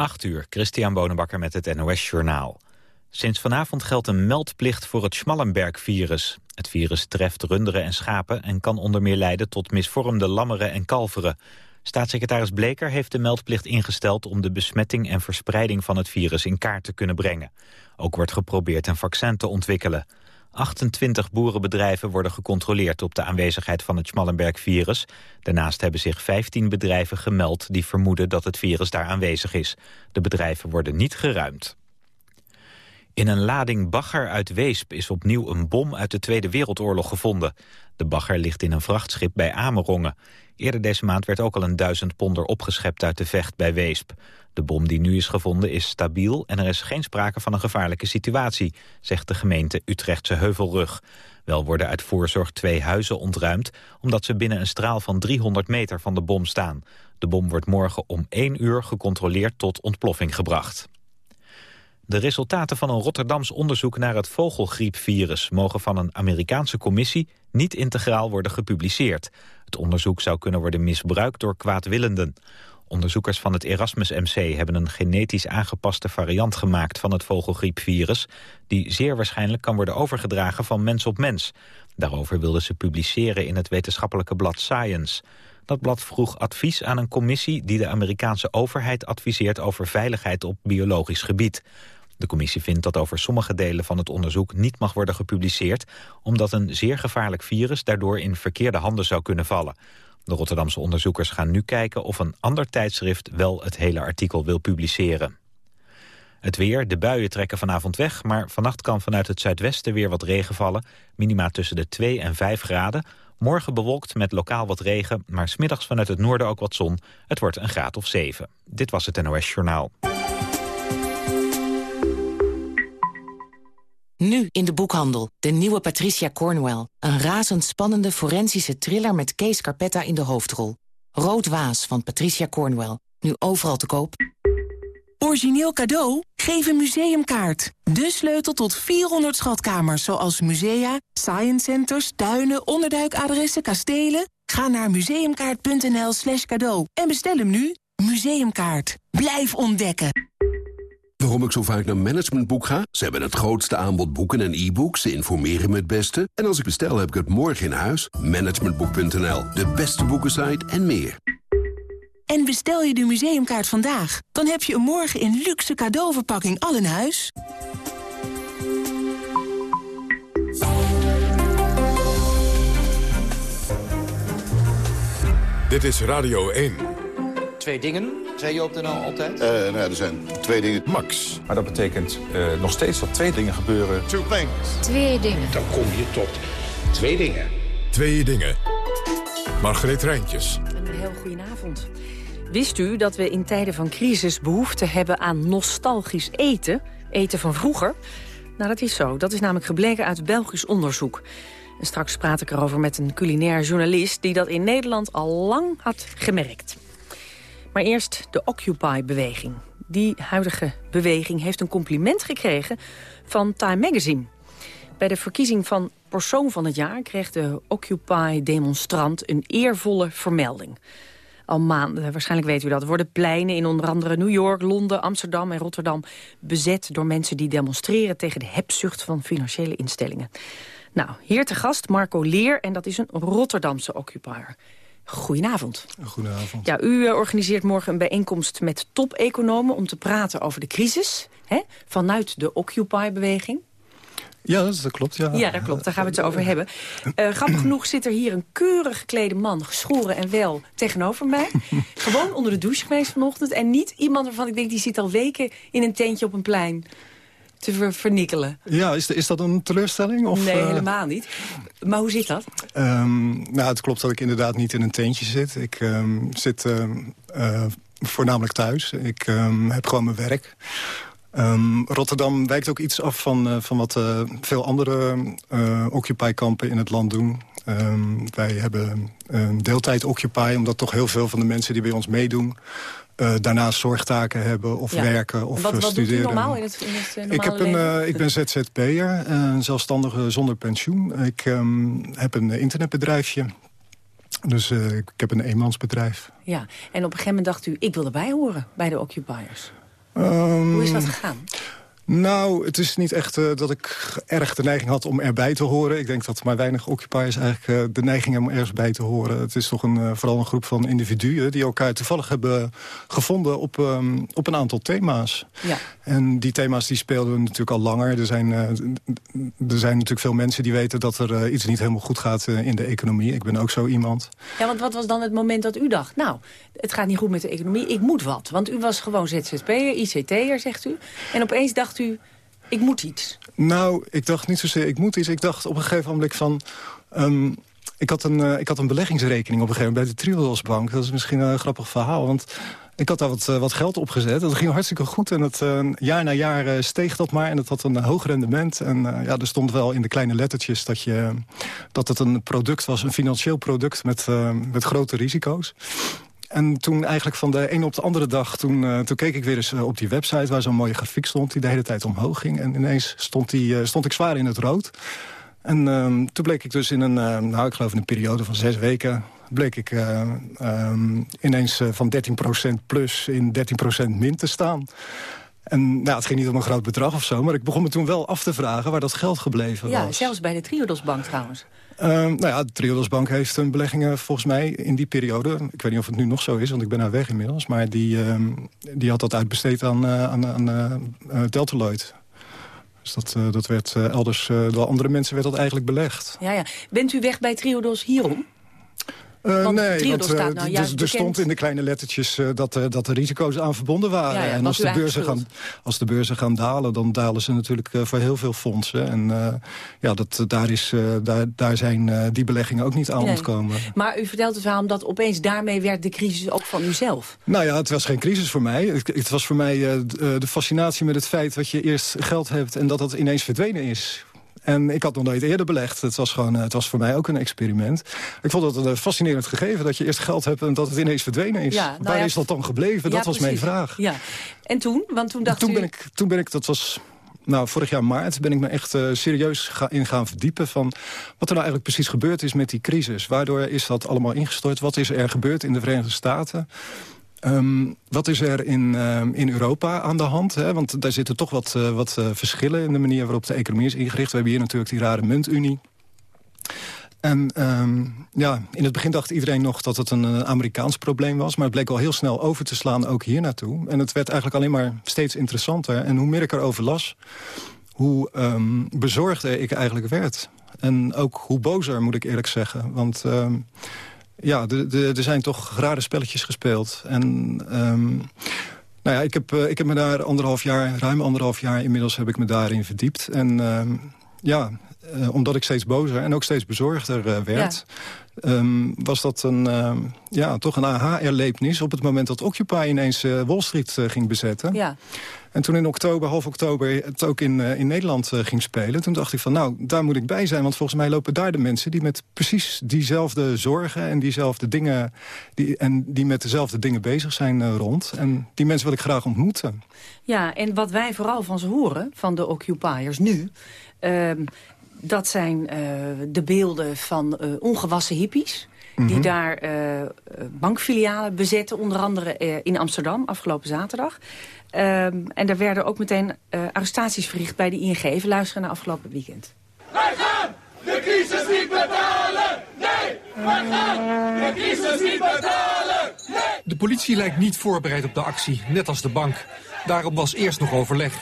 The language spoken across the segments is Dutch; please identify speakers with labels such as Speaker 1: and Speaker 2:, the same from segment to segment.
Speaker 1: 8 uur, Christian Bonenbakker met het NOS Journaal. Sinds vanavond geldt een meldplicht voor het Schmallenberg-virus. Het virus treft runderen en schapen en kan onder meer leiden tot misvormde lammeren en kalveren. Staatssecretaris Bleker heeft de meldplicht ingesteld om de besmetting en verspreiding van het virus in kaart te kunnen brengen. Ook wordt geprobeerd een vaccin te ontwikkelen. 28 boerenbedrijven worden gecontroleerd op de aanwezigheid van het Schmallenberg-virus. Daarnaast hebben zich 15 bedrijven gemeld die vermoeden dat het virus daar aanwezig is. De bedrijven worden niet geruimd. In een lading bagger uit Weesp is opnieuw een bom uit de Tweede Wereldoorlog gevonden. De bagger ligt in een vrachtschip bij Amerongen. Eerder deze maand werd ook al een duizend ponder opgeschept uit de vecht bij Weesp. De bom die nu is gevonden is stabiel en er is geen sprake van een gevaarlijke situatie, zegt de gemeente Utrechtse Heuvelrug. Wel worden uit voorzorg twee huizen ontruimd, omdat ze binnen een straal van 300 meter van de bom staan. De bom wordt morgen om 1 uur gecontroleerd tot ontploffing gebracht. De resultaten van een Rotterdams onderzoek naar het vogelgriepvirus... mogen van een Amerikaanse commissie niet integraal worden gepubliceerd. Het onderzoek zou kunnen worden misbruikt door kwaadwillenden. Onderzoekers van het Erasmus MC hebben een genetisch aangepaste variant gemaakt van het vogelgriepvirus, die zeer waarschijnlijk kan worden overgedragen van mens op mens. Daarover wilden ze publiceren in het wetenschappelijke blad Science. Dat blad vroeg advies aan een commissie die de Amerikaanse overheid adviseert over veiligheid op biologisch gebied. De commissie vindt dat over sommige delen van het onderzoek niet mag worden gepubliceerd, omdat een zeer gevaarlijk virus daardoor in verkeerde handen zou kunnen vallen. De Rotterdamse onderzoekers gaan nu kijken of een ander tijdschrift wel het hele artikel wil publiceren. Het weer, de buien trekken vanavond weg, maar vannacht kan vanuit het zuidwesten weer wat regen vallen. Minima tussen de 2 en 5 graden. Morgen bewolkt met lokaal wat regen, maar smiddags vanuit het noorden ook wat zon. Het wordt een graad of 7. Dit was het NOS Journaal.
Speaker 2: Nu in de boekhandel, de nieuwe Patricia Cornwell. Een razendspannende forensische thriller met Kees Carpetta in de hoofdrol. Rood Waas van Patricia Cornwell. Nu overal te koop.
Speaker 3: Origineel cadeau? Geef een museumkaart. De sleutel tot 400 schatkamers, zoals musea, science centers, tuinen, onderduikadressen, kastelen. Ga naar museumkaart.nl slash cadeau en bestel hem nu. Museumkaart. Blijf ontdekken.
Speaker 4: Waarom ik zo vaak naar Managementboek ga? Ze hebben het grootste aanbod boeken en e-books. Ze informeren me het beste. En als ik bestel, heb ik het morgen in huis. Managementboek.nl, de beste boekensite en meer.
Speaker 3: En bestel je de museumkaart vandaag, dan heb je een morgen in luxe cadeauverpakking al in huis.
Speaker 5: Dit is Radio 1.
Speaker 6: Twee dingen, zei je op de nou altijd?
Speaker 7: Uh, nou, er zijn twee dingen.
Speaker 5: Max.
Speaker 8: Maar dat betekent uh, nog steeds dat twee dingen gebeuren.
Speaker 7: Two things.
Speaker 9: Twee dingen.
Speaker 10: Dan kom je tot twee dingen.
Speaker 5: Twee dingen. Margreet Rijntjes.
Speaker 11: Een heel goedenavond. Wist u dat we in tijden van crisis behoefte hebben aan nostalgisch eten? Eten van vroeger? Nou, dat is zo. Dat is namelijk gebleken uit Belgisch onderzoek. En straks praat ik erover met een culinair journalist... die dat in Nederland al lang had gemerkt. Maar eerst de Occupy-beweging. Die huidige beweging heeft een compliment gekregen van Time Magazine. Bij de verkiezing van persoon van het jaar kreeg de Occupy-demonstrant een eervolle vermelding. Al maanden, waarschijnlijk weet u dat, worden pleinen in onder andere New York, Londen, Amsterdam en Rotterdam bezet door mensen die demonstreren tegen de hebzucht van financiële instellingen. Nou, hier te gast Marco Leer en dat is een Rotterdamse occupier. Goedenavond.
Speaker 12: Goedenavond.
Speaker 11: Ja, u eh, organiseert morgen een bijeenkomst met top-economen... om te praten over de crisis hè, vanuit de Occupy-beweging.
Speaker 12: Ja, dat klopt. Ja.
Speaker 11: ja, dat klopt. Daar gaan we het over hebben. Uh, grappig genoeg zit er hier een keurig geklede man, geschoren en wel, tegenover mij. Gewoon onder de douche geweest vanochtend. En niet iemand waarvan ik denk, die zit al weken in een tentje op een plein te ver vernikkelen.
Speaker 12: Ja, is, is dat een teleurstelling? Of,
Speaker 11: nee, helemaal niet. Maar hoe zit dat?
Speaker 12: Um, nou, het klopt dat ik inderdaad niet in een tentje zit. Ik um, zit uh, voornamelijk thuis. Ik um, heb gewoon mijn werk. Rotterdam wijkt ook iets af van, uh, van wat uh, veel andere uh, Occupy-kampen in het land doen. wij hebben een deeltijd Occupy, omdat toch heel veel van de mensen die bij ons meedoen... Uh, daarnaast zorgtaken hebben of werken of
Speaker 11: wat,
Speaker 12: wat
Speaker 11: studeren.
Speaker 12: Wat
Speaker 11: doet u normaal in het, in het normale
Speaker 12: ik, heb een, uh, ik ben ZZP'er, een zelfstandige zonder pensioen. Ik um, heb een internetbedrijfje. Dus uh, ik heb een eenmansbedrijf.
Speaker 11: Ja, en op een gegeven moment dacht u, ik wil erbij horen bij de occupiers. Hoe is dat gegaan?
Speaker 12: Nou, het is niet echt uh, dat ik erg de neiging had om erbij te horen. Ik denk dat maar weinig occupiers eigenlijk uh, de neiging hebben om ergens bij te horen. Het is toch een, uh, vooral een groep van individuen die elkaar toevallig hebben gevonden op, um, op een aantal thema's.
Speaker 11: Ja.
Speaker 12: En die thema's die speelden natuurlijk al langer. Er zijn, er zijn natuurlijk veel mensen die weten dat er iets niet helemaal goed gaat in de economie. Ik ben ook zo iemand.
Speaker 11: Ja, want wat was dan het moment dat u dacht... nou, het gaat niet goed met de economie, ik moet wat. Want u was gewoon ZZP'er, ICT'er, zegt u. En opeens dacht u, ik moet iets.
Speaker 12: Nou, ik dacht niet zozeer ik moet iets. Ik dacht op een gegeven moment van... Um, ik, had een, uh, ik had een beleggingsrekening op een gegeven moment bij de Triodos Bank. Dat is misschien een grappig verhaal, want... Ik had daar wat, uh, wat geld opgezet. Dat ging hartstikke goed. En het, uh, jaar na jaar steeg dat maar. En het had een hoog rendement. En ja, er stond wel in de kleine lettertjes dat, je, dat het een product was. Een financieel product met, met grote risico's. En toen eigenlijk van de een op de andere dag... toen, uh, toen keek ik weer eens uh, op die website waar zo'n mooie grafiek stond... die de hele tijd omhoog ging. En ineens stond, die, uh, stond ik zwaar in het rood. En ehm, toen bleek ik dus in een, nou ik geloof in een periode van zes weken... bleek ik um, ineens van 13% plus in 13% min te staan. En nou, het ging niet om een groot bedrag of zo... maar ik begon me toen wel af te vragen waar dat geld gebleven
Speaker 11: ja,
Speaker 12: was.
Speaker 11: Ja, zelfs bij de Triodosbank trouwens.
Speaker 12: Uh, nou ja, de Triodosbank heeft hun beleggingen volgens mij in die periode... ik weet niet of het nu nog zo is, want ik ben daar weg inmiddels... maar die, uh, die had dat uitbesteed aan, uh, aan, aan uh, Delta Lloyd. Dus dat, dat werd elders door andere mensen werd dat eigenlijk belegd.
Speaker 11: Ja, ja. Bent u weg bij Triodos hierom?
Speaker 12: Uh,
Speaker 11: want
Speaker 12: nee, want, uh,
Speaker 11: staat nou
Speaker 12: er stond in de kleine lettertjes uh, dat, dat er risico's aan verbonden waren.
Speaker 11: Ja, ja,
Speaker 12: en als de, beurzen gaan, als de beurzen gaan dalen, dan dalen ze natuurlijk voor heel veel fondsen. En ja, dat, daar, is, daar, daar zijn die beleggingen ook niet aan
Speaker 11: nee.
Speaker 12: ontkomen.
Speaker 11: Maar u vertelt het verhaal omdat opeens daarmee werd de crisis ook van uzelf.
Speaker 12: Nou ja, het was geen crisis voor mij. Het, het was voor mij de fascinatie met het feit dat je eerst geld hebt en dat dat ineens verdwenen is. En ik had nog nooit eerder belegd. Het was, gewoon, het was voor mij ook een experiment. Ik vond het een fascinerend gegeven dat je eerst geld hebt... en dat het ineens verdwenen is.
Speaker 11: Ja, nou
Speaker 12: Waar
Speaker 11: ja,
Speaker 12: is dat dan gebleven? Dat was
Speaker 11: precies.
Speaker 12: mijn vraag.
Speaker 11: Ja. En toen? Want toen dacht
Speaker 12: toen
Speaker 11: u...
Speaker 12: Ben ik, toen ben ik, dat was... Nou, vorig jaar maart ben ik me echt uh, serieus ga, in gaan verdiepen... van wat er nou eigenlijk precies gebeurd is met die crisis. Waardoor is dat allemaal ingestort? Wat is er gebeurd in de Verenigde Staten? Um, wat is er in, uh, in Europa aan de hand? Hè? Want daar zitten toch wat, uh, wat uh, verschillen in de manier waarop de economie is ingericht. We hebben hier natuurlijk die rare muntunie. En um, ja, in het begin dacht iedereen nog dat het een Amerikaans probleem was. Maar het bleek al heel snel over te slaan, ook hier naartoe. En het werd eigenlijk alleen maar steeds interessanter. En hoe meer ik erover las, hoe bezorgder ik eigenlijk werd. En ook hoe bozer, moet ik eerlijk zeggen. Want... Ja, er zijn toch rare spelletjes gespeeld. En um, nou ja, ik heb, uh, ik heb me daar anderhalf jaar, ruim anderhalf jaar inmiddels heb ik me daarin verdiept. En um, ja, uh, omdat ik steeds bozer en ook steeds bezorgder uh, werd... Ja. Um, was dat een, ja, toch een aha-erlevenis op het moment dat Occupy ineens Wall Street ging bezetten.
Speaker 11: Ja.
Speaker 12: En toen in oktober, half oktober, het ook in, in Nederland ging spelen... toen dacht ik van, nou, daar moet ik bij zijn. Want volgens mij lopen daar de mensen die met precies diezelfde zorgen... en diezelfde dingen, die, en die met dezelfde dingen bezig zijn rond. En die mensen wil ik graag ontmoeten.
Speaker 11: Ja, en wat wij vooral van ze horen, van de occupiers nu... Ehm, dat zijn de beelden van ongewassen hippies... die
Speaker 12: Mhm.
Speaker 11: daar uh, bankfilialen bezetten, onder andere uh, in Amsterdam, afgelopen zaterdag. Um, en daar werden ook meteen uh, arrestaties verricht bij de ING. Even luisteren naar afgelopen weekend.
Speaker 9: Wij gaan de crisis niet betalen! Nee! Wij gaan de crisis niet betalen! Nee!
Speaker 13: De politie lijkt niet voorbereid op de actie, net als de bank. Daarom was eerst nog overleg.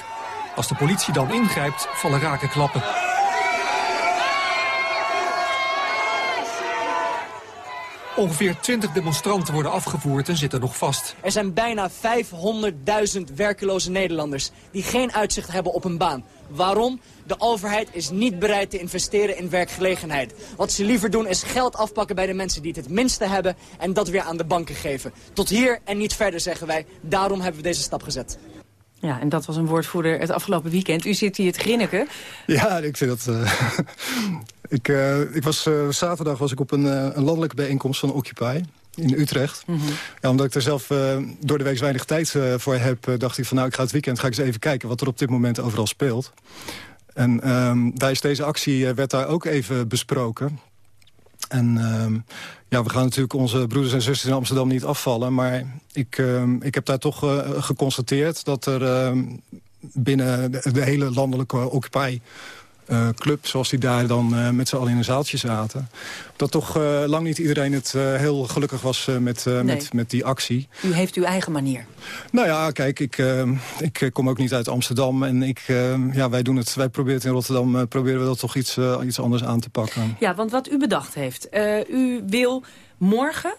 Speaker 13: Als de politie dan ingrijpt, vallen rake klappen. Ongeveer 20 demonstranten worden afgevoerd en zitten nog vast.
Speaker 14: Er zijn bijna 500.000 werkeloze Nederlanders die geen uitzicht hebben op een baan. Waarom? De overheid is niet bereid te investeren in werkgelegenheid. Wat ze liever doen is geld afpakken bij de mensen die het het minste hebben... en dat weer aan de banken geven. Tot hier en niet verder, zeggen wij. Daarom hebben we deze stap gezet.
Speaker 11: Ja, en dat was een woordvoerder het afgelopen weekend. U zit hier het grinniken.
Speaker 12: Ja, ik vind dat... Uh, ik, uh, ik was, uh, zaterdag was ik op een, een landelijke bijeenkomst van Occupy in Utrecht.
Speaker 11: Mm -hmm.
Speaker 12: ja, omdat ik er zelf door de week weinig tijd voor heb... dacht ik van nou, ik ga het weekend ga ik eens even kijken... wat er op dit moment overal speelt. En um, tijdens deze actie werd daar ook even besproken... En ehm, ja, we gaan natuurlijk onze broeders en zusters in Amsterdam niet afvallen. Maar ik, ehm, ik heb daar toch geconstateerd dat er ehm, binnen de, de, hele landelijke Occupy uh, club, zoals die daar dan uh, met z'n allen in een zaaltje zaten. Dat toch uh, lang niet iedereen het heel gelukkig was met, nee. met, met die actie.
Speaker 11: U heeft uw eigen manier.
Speaker 12: Nou ja, kijk, ik, ik kom ook niet uit Amsterdam. En ik, ja, wij, doen het, wij proberen het in Rotterdam proberen we dat toch iets, iets anders aan te pakken.
Speaker 11: Ja, want wat u bedacht heeft. u wil morgen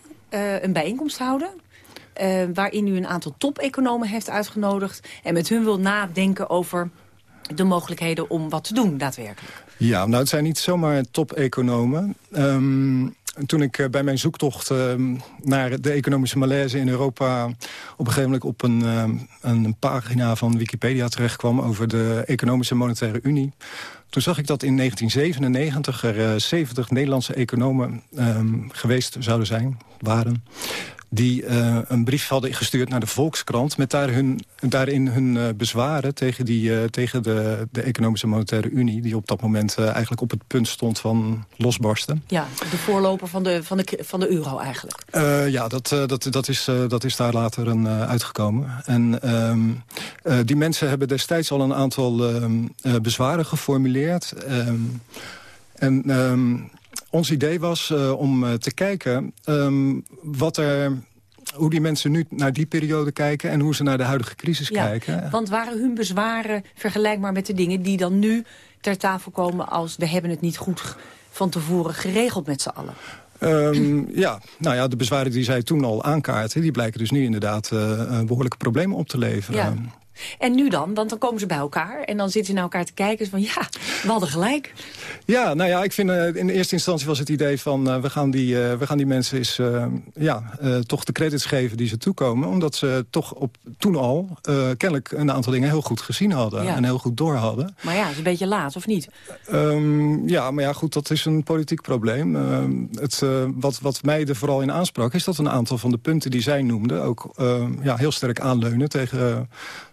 Speaker 11: een bijeenkomst houden. waarin u een aantal top-economen heeft uitgenodigd. En met hun wil nadenken over de mogelijkheden om wat te doen daadwerkelijk?
Speaker 12: Ja, nou het zijn niet zomaar top-economen. Um, toen ik eh, bij mijn zoektocht um, naar de economische malaise in Europa... op een gegeven moment op een, um, een pagina van Wikipedia terechtkwam... over de Economische Monetaire Unie... Toen zag ik dat in 1997 er uh, 70 Nederlandse economen geweest zouden zijn, waren die uh, een brief hadden gestuurd naar de Volkskrant... met daar hun, daarin hun uh, bezwaren tegen, die, uh, tegen de, de Economische Monetaire Unie... die op dat moment eigenlijk op het punt stond van losbarsten.
Speaker 11: Ja, de voorloper van de, van de, van de euro eigenlijk.
Speaker 12: ja, dat, dat, dat, is, dat is daar later een, uitgekomen. En um, die mensen hebben destijds al een aantal ehm, bezwaren geformuleerd... Um, en um, ons idee was uh, om uh, te kijken um, wat er hoe die mensen nu naar die periode kijken... en hoe ze naar de huidige crisis
Speaker 11: ja,
Speaker 12: kijken.
Speaker 11: Want waren hun bezwaren vergelijkbaar met de dingen... die dan nu ter tafel komen als we hebben het niet goed van tevoren geregeld met z'n allen?
Speaker 12: Um, ja, nou ja, de bezwaren die zij toen al aankaarten... die blijken dus nu inderdaad uh, behoorlijke problemen op te leveren.
Speaker 11: Ja. En nu dan? Want dan komen ze bij elkaar en dan zitten ze naar elkaar te kijken. Van ja, we hadden gelijk.
Speaker 12: Ja, nou ja, ik vind uh, in eerste instantie was het idee van... Uh, we, gaan die, uh, we gaan die mensen eens ja, toch de credits geven die ze toekomen. Omdat ze toch op, toen al kennelijk een aantal dingen heel goed gezien hadden. Ja. En heel goed door hadden.
Speaker 11: Maar ja, het is een beetje laat, of niet?
Speaker 12: Um, ja, maar ja, goed, dat is een politiek probleem. het, wat, wat mij er vooral in aansprak... is dat een aantal van de punten die zij noemde... ook ja, heel sterk aanleunen tegen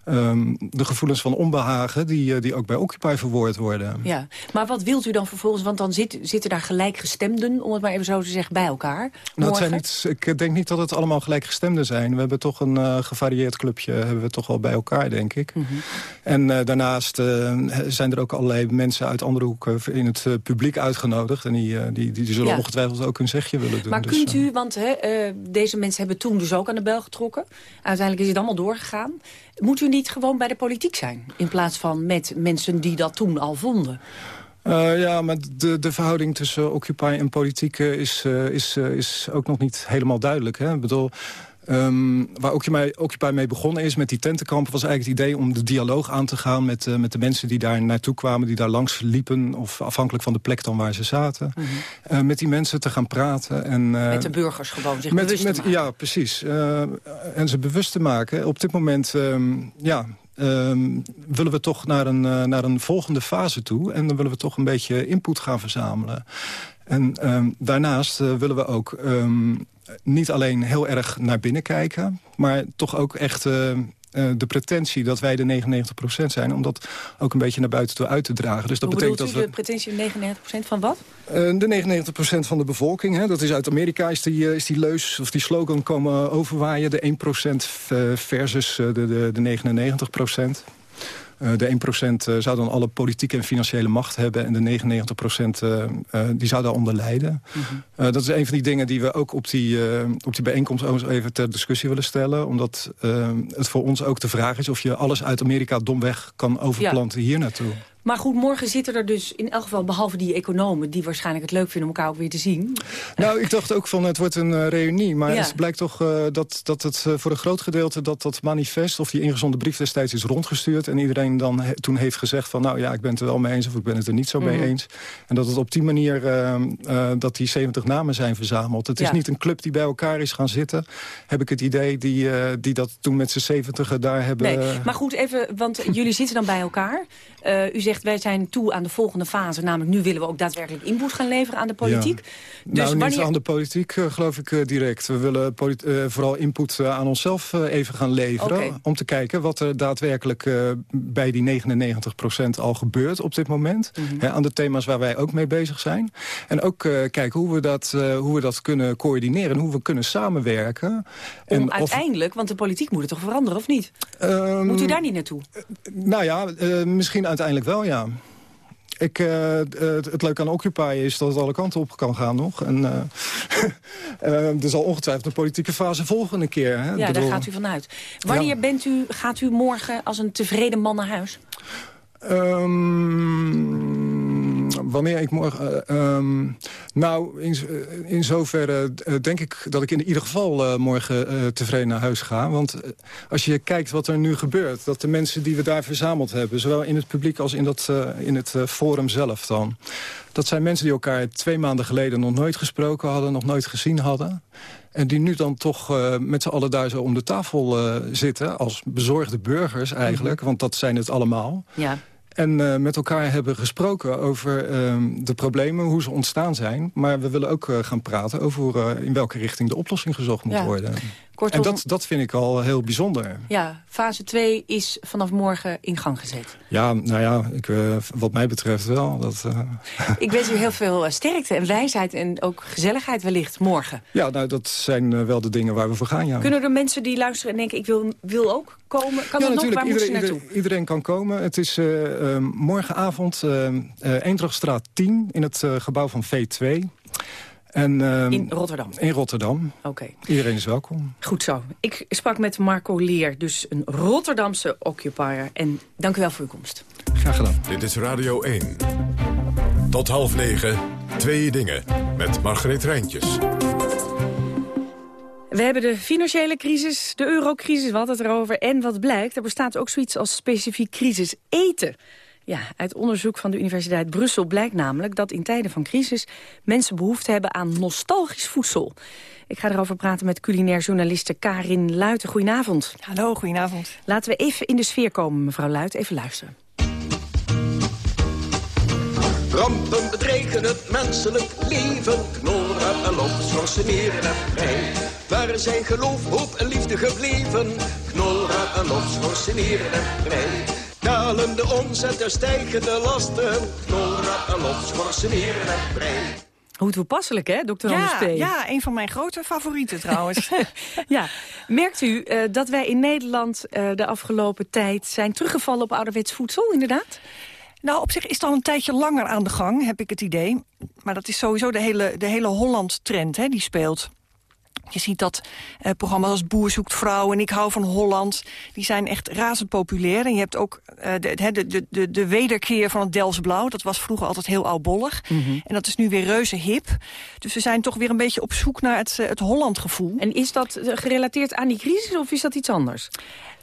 Speaker 12: um, de gevoelens van onbehagen... Die, uh, die ook bij Occupy verwoord worden.
Speaker 11: Ja, maar wat wilt u dan vervolgens? Want dan zit, zitten daar gelijkgestemden, om het maar even zo te zeggen, bij elkaar.
Speaker 12: Nou, het zijn niet, ik denk niet dat het allemaal gelijkgestemden zijn. We hebben toch een uh, gevarieerd clubje hebben we toch wel bij elkaar, denk ik. Mm -hmm. En uh, daarnaast zijn er ook allerlei mensen uit andere hoeken... in het publiek uitgenodigd. En die, die, die, zullen ja. ongetwijfeld ook hun zegje willen doen.
Speaker 11: Maar dus, kunt u, want deze mensen hebben toen dus ook aan de bel getrokken. Uiteindelijk is het allemaal doorgegaan. Moet u niet gewoon bij de politiek zijn? In plaats van met mensen die dat toen al vonden?
Speaker 12: Uh, ja, maar de, de verhouding tussen Occupy en politiek is, uh, is, is ook nog niet helemaal duidelijk. Hè? Ik bedoel, Um, waar Occupy, Occupy mee begonnen is met die tentenkampen... was eigenlijk het idee om de dialoog aan te gaan met, uh, met de mensen die daar naartoe kwamen... die daar langs liepen, of afhankelijk van de plek dan waar ze zaten. Mm -hmm. uh, met die mensen te gaan praten. En, uh,
Speaker 11: met de burgers gewoon, zich met, bewust met,
Speaker 12: Ja, precies. en ze bewust te maken. Op dit moment, um, ja... Um, willen we toch naar een, naar een volgende fase toe. En dan willen we toch een beetje input gaan verzamelen. En um, daarnaast willen we ook um, niet alleen heel erg naar binnen kijken... maar toch ook echt uh, uh, de pretentie dat wij de 99% zijn... om dat ook een beetje naar buiten toe uit te dragen. Dus dat
Speaker 11: Hoe
Speaker 12: betekent
Speaker 11: dat
Speaker 12: we,
Speaker 11: de pretentie 99% van wat?
Speaker 12: Uh, de 99% van de bevolking. Hè, dat is uit Amerika is die, is die leus of die slogan komen overwaaien. De 1% versus de, de, de 99%. Uh, de 1% uh, zou dan alle politieke en financiële macht hebben... en de 99% uh, die zou daaronder lijden. Mm -hmm. dat is een van die dingen die we ook op die, op die bijeenkomst even ter discussie willen stellen. Omdat het voor ons ook de vraag is of je alles uit Amerika domweg kan overplanten ja. hier naartoe.
Speaker 11: Maar goed, morgen zitten er dus in elk geval, behalve die economen... die waarschijnlijk het leuk vinden om elkaar ook weer te zien.
Speaker 12: Nou, ik dacht ook van het wordt een uh, reunie. Maar ja. het blijkt toch uh, dat, dat het uh, voor een groot gedeelte... dat dat manifest of die ingezonde brief destijds is rondgestuurd... en iedereen dan he, toen heeft gezegd van... nou ja, ik ben het er wel mee eens of ik ben het er niet zo mm. mee eens. En dat het op die manier dat die 70 namen zijn verzameld. Het is niet een club die bij elkaar is gaan zitten. Heb ik het idee die, die dat toen met z'n 70 daar hebben...
Speaker 11: Nee, maar goed, even, want jullie zitten dan bij elkaar. u zegt zegt, wij zijn toe aan de volgende fase. Namelijk, nu willen we ook daadwerkelijk input gaan leveren aan de politiek.
Speaker 12: Dus nou, niet aan de politiek, geloof ik direct. We willen vooral input aan onszelf even gaan leveren. Om te kijken wat er daadwerkelijk bij die 99% al gebeurt op dit moment. Mhm. aan de thema's waar wij ook mee bezig zijn. En ook kijken hoe we, dat, hoe we dat kunnen coördineren. Hoe we kunnen samenwerken.
Speaker 11: Om en uiteindelijk, want de politiek moet het toch veranderen, of niet? Um, moet u daar niet naartoe?
Speaker 12: nou ja, misschien uiteindelijk wel, ja. Ik, uh, het, het, leuke aan Occupy is dat het alle kanten op kan gaan nog. En, uh, er zal ongetwijfeld een politieke fase volgen een keer. Hè?
Speaker 11: Ja, daar gaat u vanuit. Wanneer bent u, gaat u morgen als een tevreden man naar huis?
Speaker 12: Um, wanneer ik morgen... Uh, um, nou, in, in zoverre uh, denk ik dat ik in ieder geval morgen tevreden naar huis ga. Want als je kijkt wat er nu gebeurt... dat de mensen die we daar verzameld hebben... zowel in het publiek als in, dat, in het forum zelf dan... dat zijn mensen die elkaar twee maanden geleden nog nooit gesproken hadden... nog nooit gezien hadden. En die nu dan toch uh, met z'n allen daar zo om de tafel uh, zitten... als bezorgde burgers eigenlijk, mhm. want dat zijn het allemaal. Ja. En uh, met elkaar hebben gesproken over uh, de problemen, hoe ze ontstaan zijn. Maar we willen ook uh, gaan praten over in welke richting de oplossing gezocht moet ja. worden. Kortom, en dat, dat vind ik al heel bijzonder.
Speaker 11: Ja, fase 2 is vanaf morgen in gang gezet.
Speaker 12: Ja, nou ja, ik, uh, wat mij betreft wel. Dat, uh...
Speaker 11: Ik wens u heel veel eh, sterkte en wijsheid en ook gezelligheid wellicht morgen.
Speaker 12: Ja, nou dat zijn wel de dingen waar we voor gaan, ja.
Speaker 11: Kunnen er mensen die luisteren en denken, ik wil, wil ook komen? Kan ja, dat nog? Waar iedereen,
Speaker 12: iedereen, iedereen, kan komen. Het is morgenavond Eendrachtstraat 10 in het gebouw van V2.
Speaker 11: En, uh, in Rotterdam?
Speaker 12: In Rotterdam. Oké. Iedereen is welkom.
Speaker 11: Goed zo. Ik sprak met Marco Leer, dus een Rotterdamse occupier. En dank u wel voor uw komst.
Speaker 12: Graag gedaan.
Speaker 5: Dit is Radio 1. Tot half negen, twee dingen. Met Margreet Rijntjes.
Speaker 11: We hebben de financiële crisis, de eurocrisis, we hadden het erover. En wat blijkt, er bestaat ook zoiets als specifiek crisis eten. Ja, uit onderzoek van de Universiteit Brussel blijkt namelijk dat in tijden van crisis mensen behoefte hebben aan nostalgisch voedsel. Ik ga erover praten met culinair journaliste Karin Luiten. Goedenavond.
Speaker 15: Hallo, goedenavond.
Speaker 11: Laten we even in de sfeer komen, mevrouw Luit. Even luisteren.
Speaker 16: Rampen bedreigen het menselijk leven. Knorren en schorsen neren en vrij. Waar zijn geloof, hoop en liefde gebleven? Knorren en schorsen neren en vrij. Dalende omzet en stijgende lasten. Knolrap en schorsen en brein.
Speaker 11: Hoe toepasselijk, hè, dokter
Speaker 15: ja,
Speaker 11: Anders P.
Speaker 15: Ja, een van mijn grote favorieten trouwens.
Speaker 11: ja. Merkt u uh, dat wij in Nederland uh, de afgelopen tijd zijn teruggevallen op ouderwets voedsel, inderdaad?
Speaker 15: Nou, op zich is het al een tijdje langer aan de gang, heb ik het idee. Maar dat is sowieso de hele, de hele Holland-trend die speelt. Je ziet dat eh, programma's als Boer zoekt vrouw en Ik hou van Holland... die zijn echt razend populair. En je hebt ook uh, de, de, de, de wederkeer van het Delfsblauw. Dat was vroeger altijd heel oudbollig. Mm En dat is nu weer reuze hip. Dus we zijn toch weer een beetje op zoek naar het, uh, het Holland-gevoel.
Speaker 11: En is dat eh, gerelateerd aan die crisis of is dat iets anders?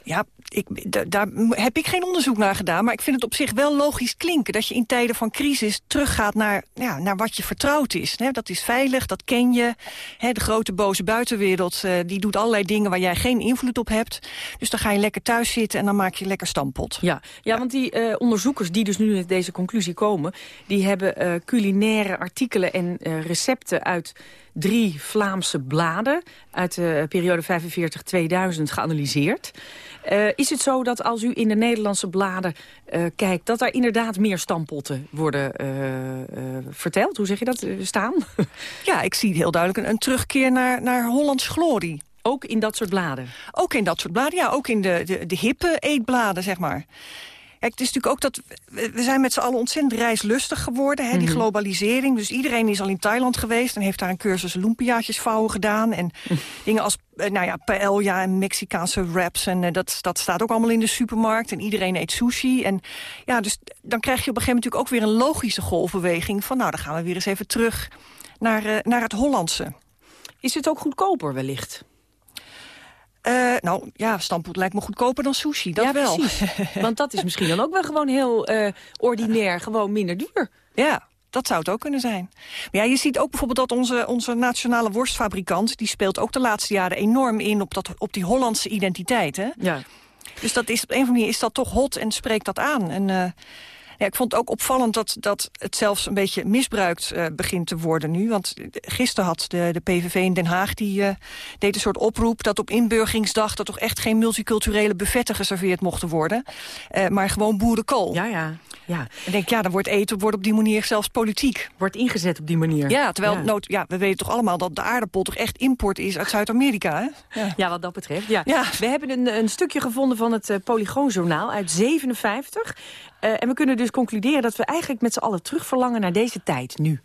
Speaker 15: Ja, ik, daar heb ik geen onderzoek naar gedaan. Maar ik vind het op zich wel logisch klinken... dat je in tijden van crisis teruggaat naar, ja, naar wat je vertrouwd is. dat is veilig, dat ken je. de grote boze buitenwereld uh, die doet allerlei dingen... waar jij geen invloed op hebt. Dus dan ga je lekker thuis zitten en dan maak je lekker stampot.
Speaker 11: Ja, ja want die uh, onderzoekers die dus nu met deze conclusie komen... die hebben uh, culinaire artikelen en recepten uit drie Vlaamse bladen... uit de periode 45-2000 geanalyseerd. Uh, is het zo dat als u in de Nederlandse bladen uh, kijkt... dat daar inderdaad meer stampotten worden uh, verteld? Hoe zeg je dat? staan?
Speaker 15: ja, ik zie heel duidelijk een, een terugkeer naar, naar Hollands glorie.
Speaker 11: Ook in dat soort bladen?
Speaker 15: Ook in dat soort bladen, ja. Ook in de, de, de hippe eetbladen, zeg maar het is natuurlijk ook dat we zijn met z'n allen ontzettend reislustig geworden. Hè, Die mhm. globalisering. Dus iedereen is al in Thailand geweest en heeft daar een cursus lumpiaatjes vouwen gedaan. En dingen als eh, nou ja, paella en Mexicaanse wraps. En uh, dat, dat staat ook allemaal in de supermarkt. En iedereen eet sushi. En ja, dus dan krijg je op een gegeven moment natuurlijk ook weer een logische golfbeweging. Van nou, dan gaan we weer eens even terug naar, uh, naar het Hollandse.
Speaker 11: Is het ook goedkoper wellicht?
Speaker 15: Uh, nou ja, stamppot lijkt me goedkoper dan sushi, dat
Speaker 11: ja,
Speaker 15: wel.
Speaker 11: Want dat is misschien dan ook wel gewoon heel uh, ordinair, gewoon minder duur.
Speaker 15: Ja, dat zou het ook kunnen zijn. Maar ja, je ziet ook bijvoorbeeld dat onze, onze nationale worstfabrikant... die speelt ook de laatste jaren enorm in op, dat, op die Hollandse identiteit. Hè?
Speaker 11: Ja.
Speaker 15: Dus dat is, op een of andere manier is dat toch hot en spreekt dat aan. En, uh, Ja, ik vond het ook opvallend dat, dat het zelfs een beetje misbruikt uh, begint te worden nu. Want gisteren had de, de PVV in Den Haag, die uh, deed een soort oproep... dat op inburgingsdag er toch echt geen multiculturele buffetten geserveerd mochten worden. Uh, maar gewoon boerenkool.
Speaker 11: Ja, ja. ja.
Speaker 15: En denk, ja, dan wordt eten wordt op die manier zelfs politiek.
Speaker 11: Wordt ingezet op die manier.
Speaker 15: Ja, terwijl, ja. Nood, ja, we weten toch allemaal dat de aardappel toch echt import is uit Zuid-Amerika?
Speaker 11: Ja. ja. wat dat betreft, ja. ja. We hebben een, een stukje gevonden van het Polygoonjournaal uit 57. Uh, en we kunnen dus concluderen dat we eigenlijk met z'n allen terugverlangen naar deze tijd, nu.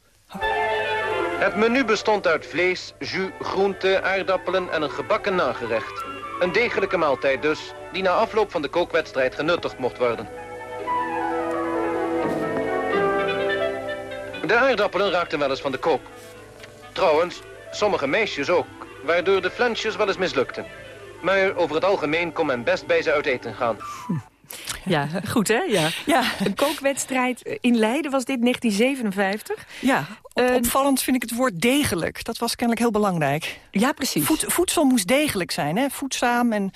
Speaker 17: Het menu bestond uit vlees, jus, groenten, aardappelen en een gebakken nagerecht. Een degelijke maaltijd dus, die na afloop van de kookwedstrijd genuttigd mocht worden. De aardappelen raakten wel eens van de kook. Trouwens, sommige meisjes ook, waardoor de flensjes wel eens mislukten. Maar over het algemeen kon men best bij ze uit eten gaan.
Speaker 11: Ja, goed hè? Ja. ja. Een kookwedstrijd in Leiden was dit 1957.
Speaker 15: Ja, op, opvallend vind ik het woord degelijk. Dat was kennelijk heel belangrijk.
Speaker 11: Ja, precies.
Speaker 15: Voed, voedsel moest degelijk zijn, hè? voedzaam en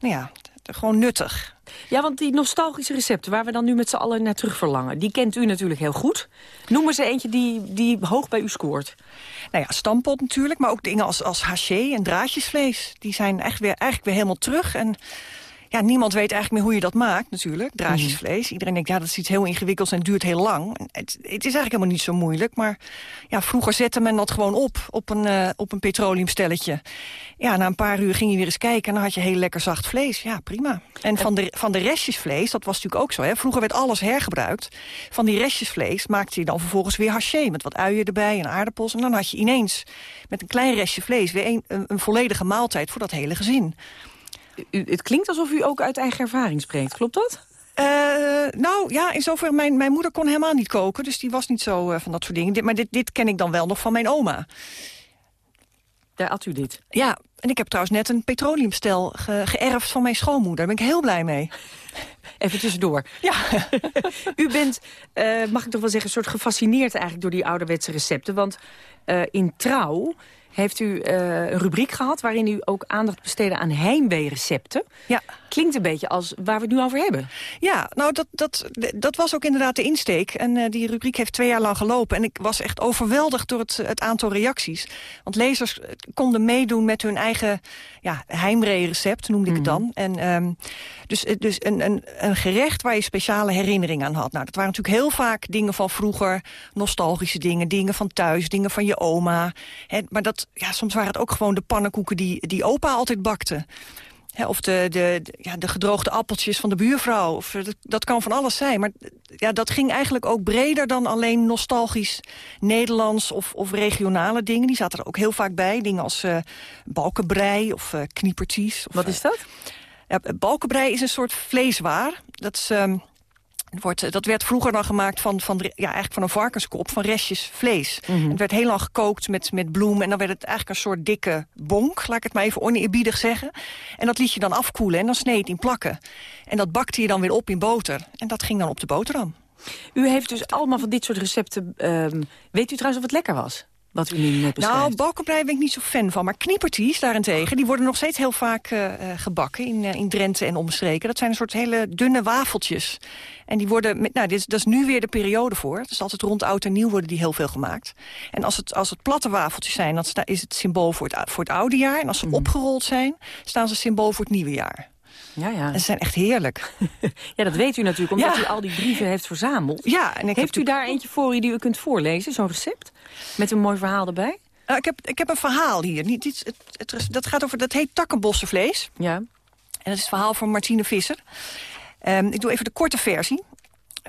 Speaker 15: nou ja, gewoon nuttig.
Speaker 11: Ja, want die nostalgische recepten waar we dan nu met z'n allen naar terug verlangen... die kent u natuurlijk heel goed. Noem eens eentje die, die hoog bij u scoort.
Speaker 15: Nou ja, stampot natuurlijk, maar ook dingen als, als haché en draadjesvlees. Die zijn echt weer, eigenlijk weer helemaal terug. En ja, niemand weet eigenlijk meer hoe je dat maakt natuurlijk, draadjesvlees. Mm. Iedereen denkt, ja, dat is iets heel ingewikkelds en duurt heel lang. Het, het, is eigenlijk helemaal niet zo moeilijk, maar ja, vroeger zette men dat gewoon op, op een, uh, op een petroleumstelletje. Ja, na een paar uur ging je weer eens kijken en dan had je heel lekker zacht vlees. Ja, prima. En van de, van de restjesvlees, dat was natuurlijk ook zo, hè. Vroeger werd alles hergebruikt. Van die restjesvlees maakte je dan vervolgens weer haché, met wat uien erbij en aardappels. En dan had je ineens met een klein restje vlees weer een, een, een volledige maaltijd voor dat hele gezin.
Speaker 11: U, het klinkt alsof u ook uit eigen ervaring spreekt, klopt dat?
Speaker 15: Uh, nou ja, in zover, mijn, mijn moeder kon helemaal niet koken, dus die was niet zo uh, van dat soort dingen. Dit, maar dit, dit ken ik dan wel nog van mijn oma.
Speaker 11: Daar had u dit?
Speaker 15: Ja, en ik heb trouwens net een petroleumstel ge geërfd van mijn schoonmoeder. Daar ben ik heel blij mee.
Speaker 11: Even tussendoor.
Speaker 15: Ja.
Speaker 11: u bent, uh, mag ik toch wel zeggen, een soort gefascineerd eigenlijk door die ouderwetse recepten. Want in Trouw heeft u uh, een rubriek gehad... waarin u ook aandacht besteedde aan heimwee-recepten.
Speaker 15: Ja.
Speaker 11: Klinkt een beetje als waar we het nu over hebben.
Speaker 15: Ja, nou, dat, dat, dat was ook inderdaad de insteek. En uh, die rubriek heeft twee jaar lang gelopen. En ik was echt overweldigd door het, het aantal reacties. Want lezers konden meedoen met hun eigen ja, heimwee-recept, noemde ik het dan. En, um, dus dus een, een, een gerecht waar je speciale herinnering aan had. Nou, dat waren natuurlijk heel vaak dingen van vroeger. Nostalgische dingen, dingen van thuis, dingen van je oma. Hè, maar dat, ja, soms waren het ook gewoon de pannenkoeken die, die opa altijd bakte. of de, de, ja, de gedroogde appeltjes van de buurvrouw. Of, dat, dat, kan van alles zijn. Maar ja, dat ging eigenlijk ook breder dan alleen nostalgisch Nederlands of, of regionale dingen. Die zaten er ook heel vaak bij. Dingen als uh, balkenbrei of uh, kniepertjes.
Speaker 11: Wat is dat?
Speaker 15: Ja, balkenbrei is een soort vleeswaar. Dat is... Um, Wordt, dat werd vroeger dan gemaakt van, van, ja, eigenlijk van een varkenskop, van restjes vlees. Mm -hmm. Het werd heel lang gekookt met, met bloem en dan werd het eigenlijk een soort dikke bonk, laat ik het maar even oneerbiedig zeggen. En dat liet je dan afkoelen en dan sneed het in plakken. En dat bakte je dan weer op in boter en dat ging dan op de boterham.
Speaker 11: U heeft dus allemaal van dit soort recepten, um, weet u trouwens of het lekker was? Wat u nu net beschrijft.
Speaker 15: Nou, balkenbrei ben ik niet zo fan van. Maar knieperties daarentegen, die worden nog steeds heel vaak uh, gebakken in, uh, in Drenthe en omstreken. Dat zijn een soort hele dunne wafeltjes. En die worden, met, nou, dit is, dat is nu weer de periode voor. Het is altijd rond oud en nieuw worden die heel veel gemaakt. En als het, als het platte wafeltjes zijn, dan is het symbool voor het, voor het oude jaar. En als ze mm. opgerold zijn, staan ze symbool voor het nieuwe jaar.
Speaker 11: Ja, ja.
Speaker 15: En ze zijn echt heerlijk.
Speaker 11: ja, dat weet u natuurlijk, omdat ja. u al die brieven heeft verzameld.
Speaker 15: Ja, en ik
Speaker 11: heeft u daar eentje voor u die u kunt voorlezen, zo'n recept? Met een mooi verhaal erbij?
Speaker 15: Uh, ik, heb, ik heb een verhaal hier. Niet, iets, het, het, dat, gaat over, dat heet takkenbossenvlees.
Speaker 11: Ja.
Speaker 15: En dat is het verhaal van Martine Visser. Um, ik doe even de korte versie.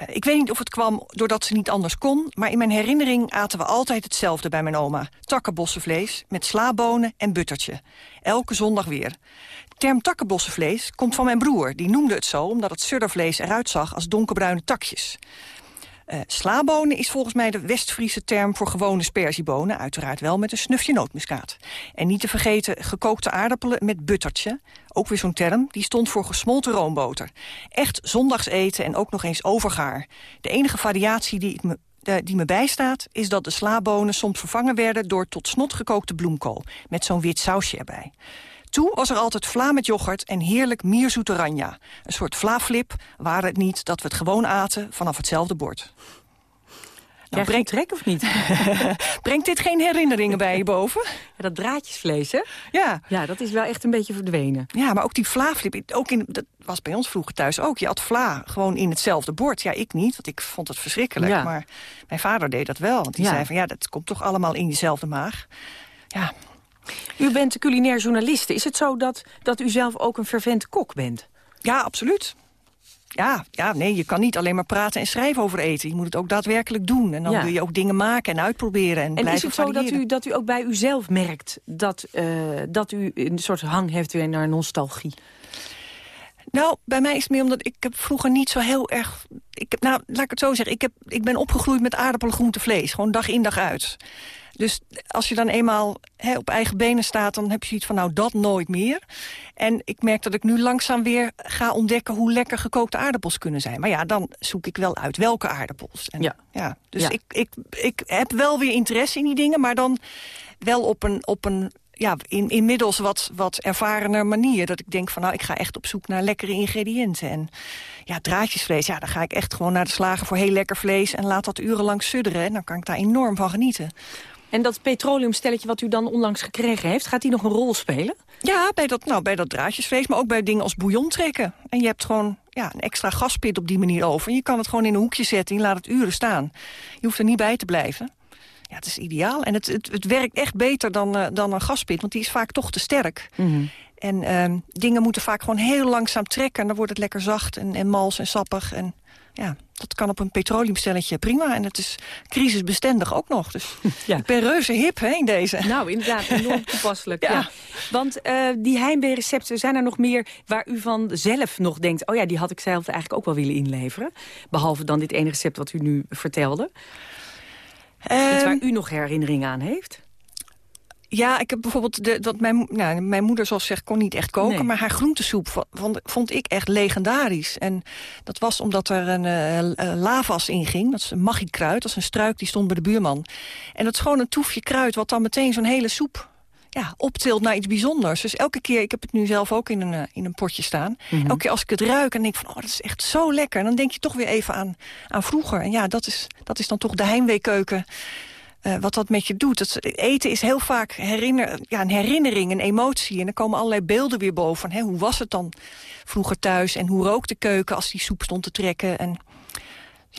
Speaker 15: Uh, ik weet niet of het kwam doordat ze niet anders kon... maar in mijn herinnering aten we altijd hetzelfde bij mijn oma. Takkenbossenvlees met slabonen en buttertje. Elke zondag weer. De term takkenbossenvlees komt van mijn broer. Die noemde het zo omdat het suddervlees eruit zag als donkerbruine takjes. Uh, slabonen is volgens mij de West-Friese term voor gewone sperziebonen. Uiteraard wel met een snufje nootmuskaat. En niet te vergeten gekookte aardappelen met buttertje. Ook weer zo'n term, die stond voor gesmolten roomboter. Echt zondagseten en ook nog eens overgaar. De enige variatie die, me, die me bijstaat... is dat de slabonen soms vervangen werden door tot snot gekookte bloemkool. Met zo'n wit sausje erbij. Toe was er altijd vla met yoghurt en heerlijk mierzoet oranje. Een soort vlaaflip, waren het niet dat we het gewoon aten vanaf hetzelfde bord.
Speaker 11: Nou, brengt trek of niet?
Speaker 15: Brengt dit geen herinneringen bij je boven?
Speaker 11: Ja, dat draadjesvlees, hè?
Speaker 15: Ja.
Speaker 11: Ja, dat is wel echt een beetje verdwenen.
Speaker 15: Ja, maar ook die vlaaflip, ook in, dat was bij ons vroeger thuis ook. Je had vla gewoon in hetzelfde bord. Ja, ik niet, want ik vond het verschrikkelijk.
Speaker 11: Ja.
Speaker 15: Maar mijn vader deed dat wel. Want die
Speaker 11: Ja.
Speaker 15: zei van, ja, dat komt toch allemaal in jezelfde maag. Ja,
Speaker 11: U bent culinair journaliste. Is het zo dat, dat u zelf ook een fervent kok bent?
Speaker 15: ja absoluut. Ja, ja, nee, je kan niet alleen maar praten en schrijven over eten. Je moet het ook daadwerkelijk doen. En dan
Speaker 11: Ja.
Speaker 15: wil je ook dingen maken en uitproberen en,
Speaker 11: En is het zo dat u, dat u ook bij uzelf merkt... Dat, eh, dat u een soort hang heeft weer naar nostalgie?
Speaker 15: Nou, bij mij is het meer omdat ik heb vroeger niet zo heel erg... Ik heb, nou, laat ik het zo zeggen. Ik, heb, ik ben opgegroeid met aardappelen, groente, vlees. Gewoon dag in, dag uit. Dus als je dan eenmaal op eigen benen staat... dan heb je zoiets van, nou, dat nooit meer. En ik merk dat ik nu langzaam weer ga ontdekken... hoe lekker gekookte aardappels kunnen zijn. Maar ja, dan zoek ik wel uit welke aardappels. En,
Speaker 11: Ja.
Speaker 15: ja dus
Speaker 11: Ja.
Speaker 15: Ik, ik, ik heb wel weer interesse in die dingen... maar dan wel op een, op een ja, in, inmiddels wat, wat ervarener manier. Dat ik denk van nou, ik ga echt op zoek naar lekkere ingrediënten. En ja, draadjesvlees, ja, dan ga ik echt gewoon naar de slager voor heel lekker vlees... en laat dat urenlang sudderen. En dan kan ik daar enorm van genieten.
Speaker 11: En dat petroleumstelletje wat u dan onlangs gekregen heeft... gaat die nog een rol spelen?
Speaker 15: Ja, bij dat, nou, bij dat draadjesvlees, maar ook bij dingen als bouillon trekken. En je hebt gewoon ja, een extra gaspit op die manier over. En je kan het gewoon in een hoekje zetten en je laat het uren staan. Je hoeft er niet bij te blijven. Ja, het is ideaal. En het, het, het werkt echt beter dan, eh, dan een gaspit, want die is vaak toch te sterk. En ehm, dingen moeten vaak gewoon heel langzaam trekken. En dan wordt het lekker zacht en, en mals en sappig. En ja, dat kan op een petroleumstelletje prima. En het is crisisbestendig ook nog. Dus
Speaker 11: Ja.
Speaker 15: ik ben reuze hip hè, in deze.
Speaker 11: Nou, inderdaad, enorm toepasselijk. ja.
Speaker 15: Ja.
Speaker 11: Want eh, die heimwee-recepten, zijn er nog meer waar u van zelf nog denkt... oh ja, die had ik zelf eigenlijk ook wel willen inleveren? Behalve dan dit ene recept wat u nu vertelde. Iets waar
Speaker 15: Ehm,
Speaker 11: u nog herinneringen aan heeft?
Speaker 15: Ja, ik heb bijvoorbeeld... De, dat mijn, nou, mijn moeder, zoals zegt, kon niet echt koken...
Speaker 11: Nee.
Speaker 15: maar haar groentesoep vo- vond, vond ik echt legendarisch. En dat was omdat er een eh, lavas in ging. Dat is een magiekruid, dat is een struik die stond bij de buurman. En dat is gewoon een toefje kruid... wat dan meteen zo'n hele soep ja, optilt naar iets bijzonders. Dus elke keer, ik heb het nu zelf ook in een, eh, in een potje staan... elke keer als ik het ruik en denk van, oh, dat is echt zo lekker... dan denk je toch weer even aan, aan vroeger. En ja, dat is, dat is dan toch de heimweekeuken... Eh, wat dat met je doet. Het, eten is heel vaak herinner, ja, een herinnering, een emotie. En er komen allerlei beelden weer boven. Van, hè, hoe was het dan vroeger thuis? En hoe rook de keuken als die soep stond te trekken? En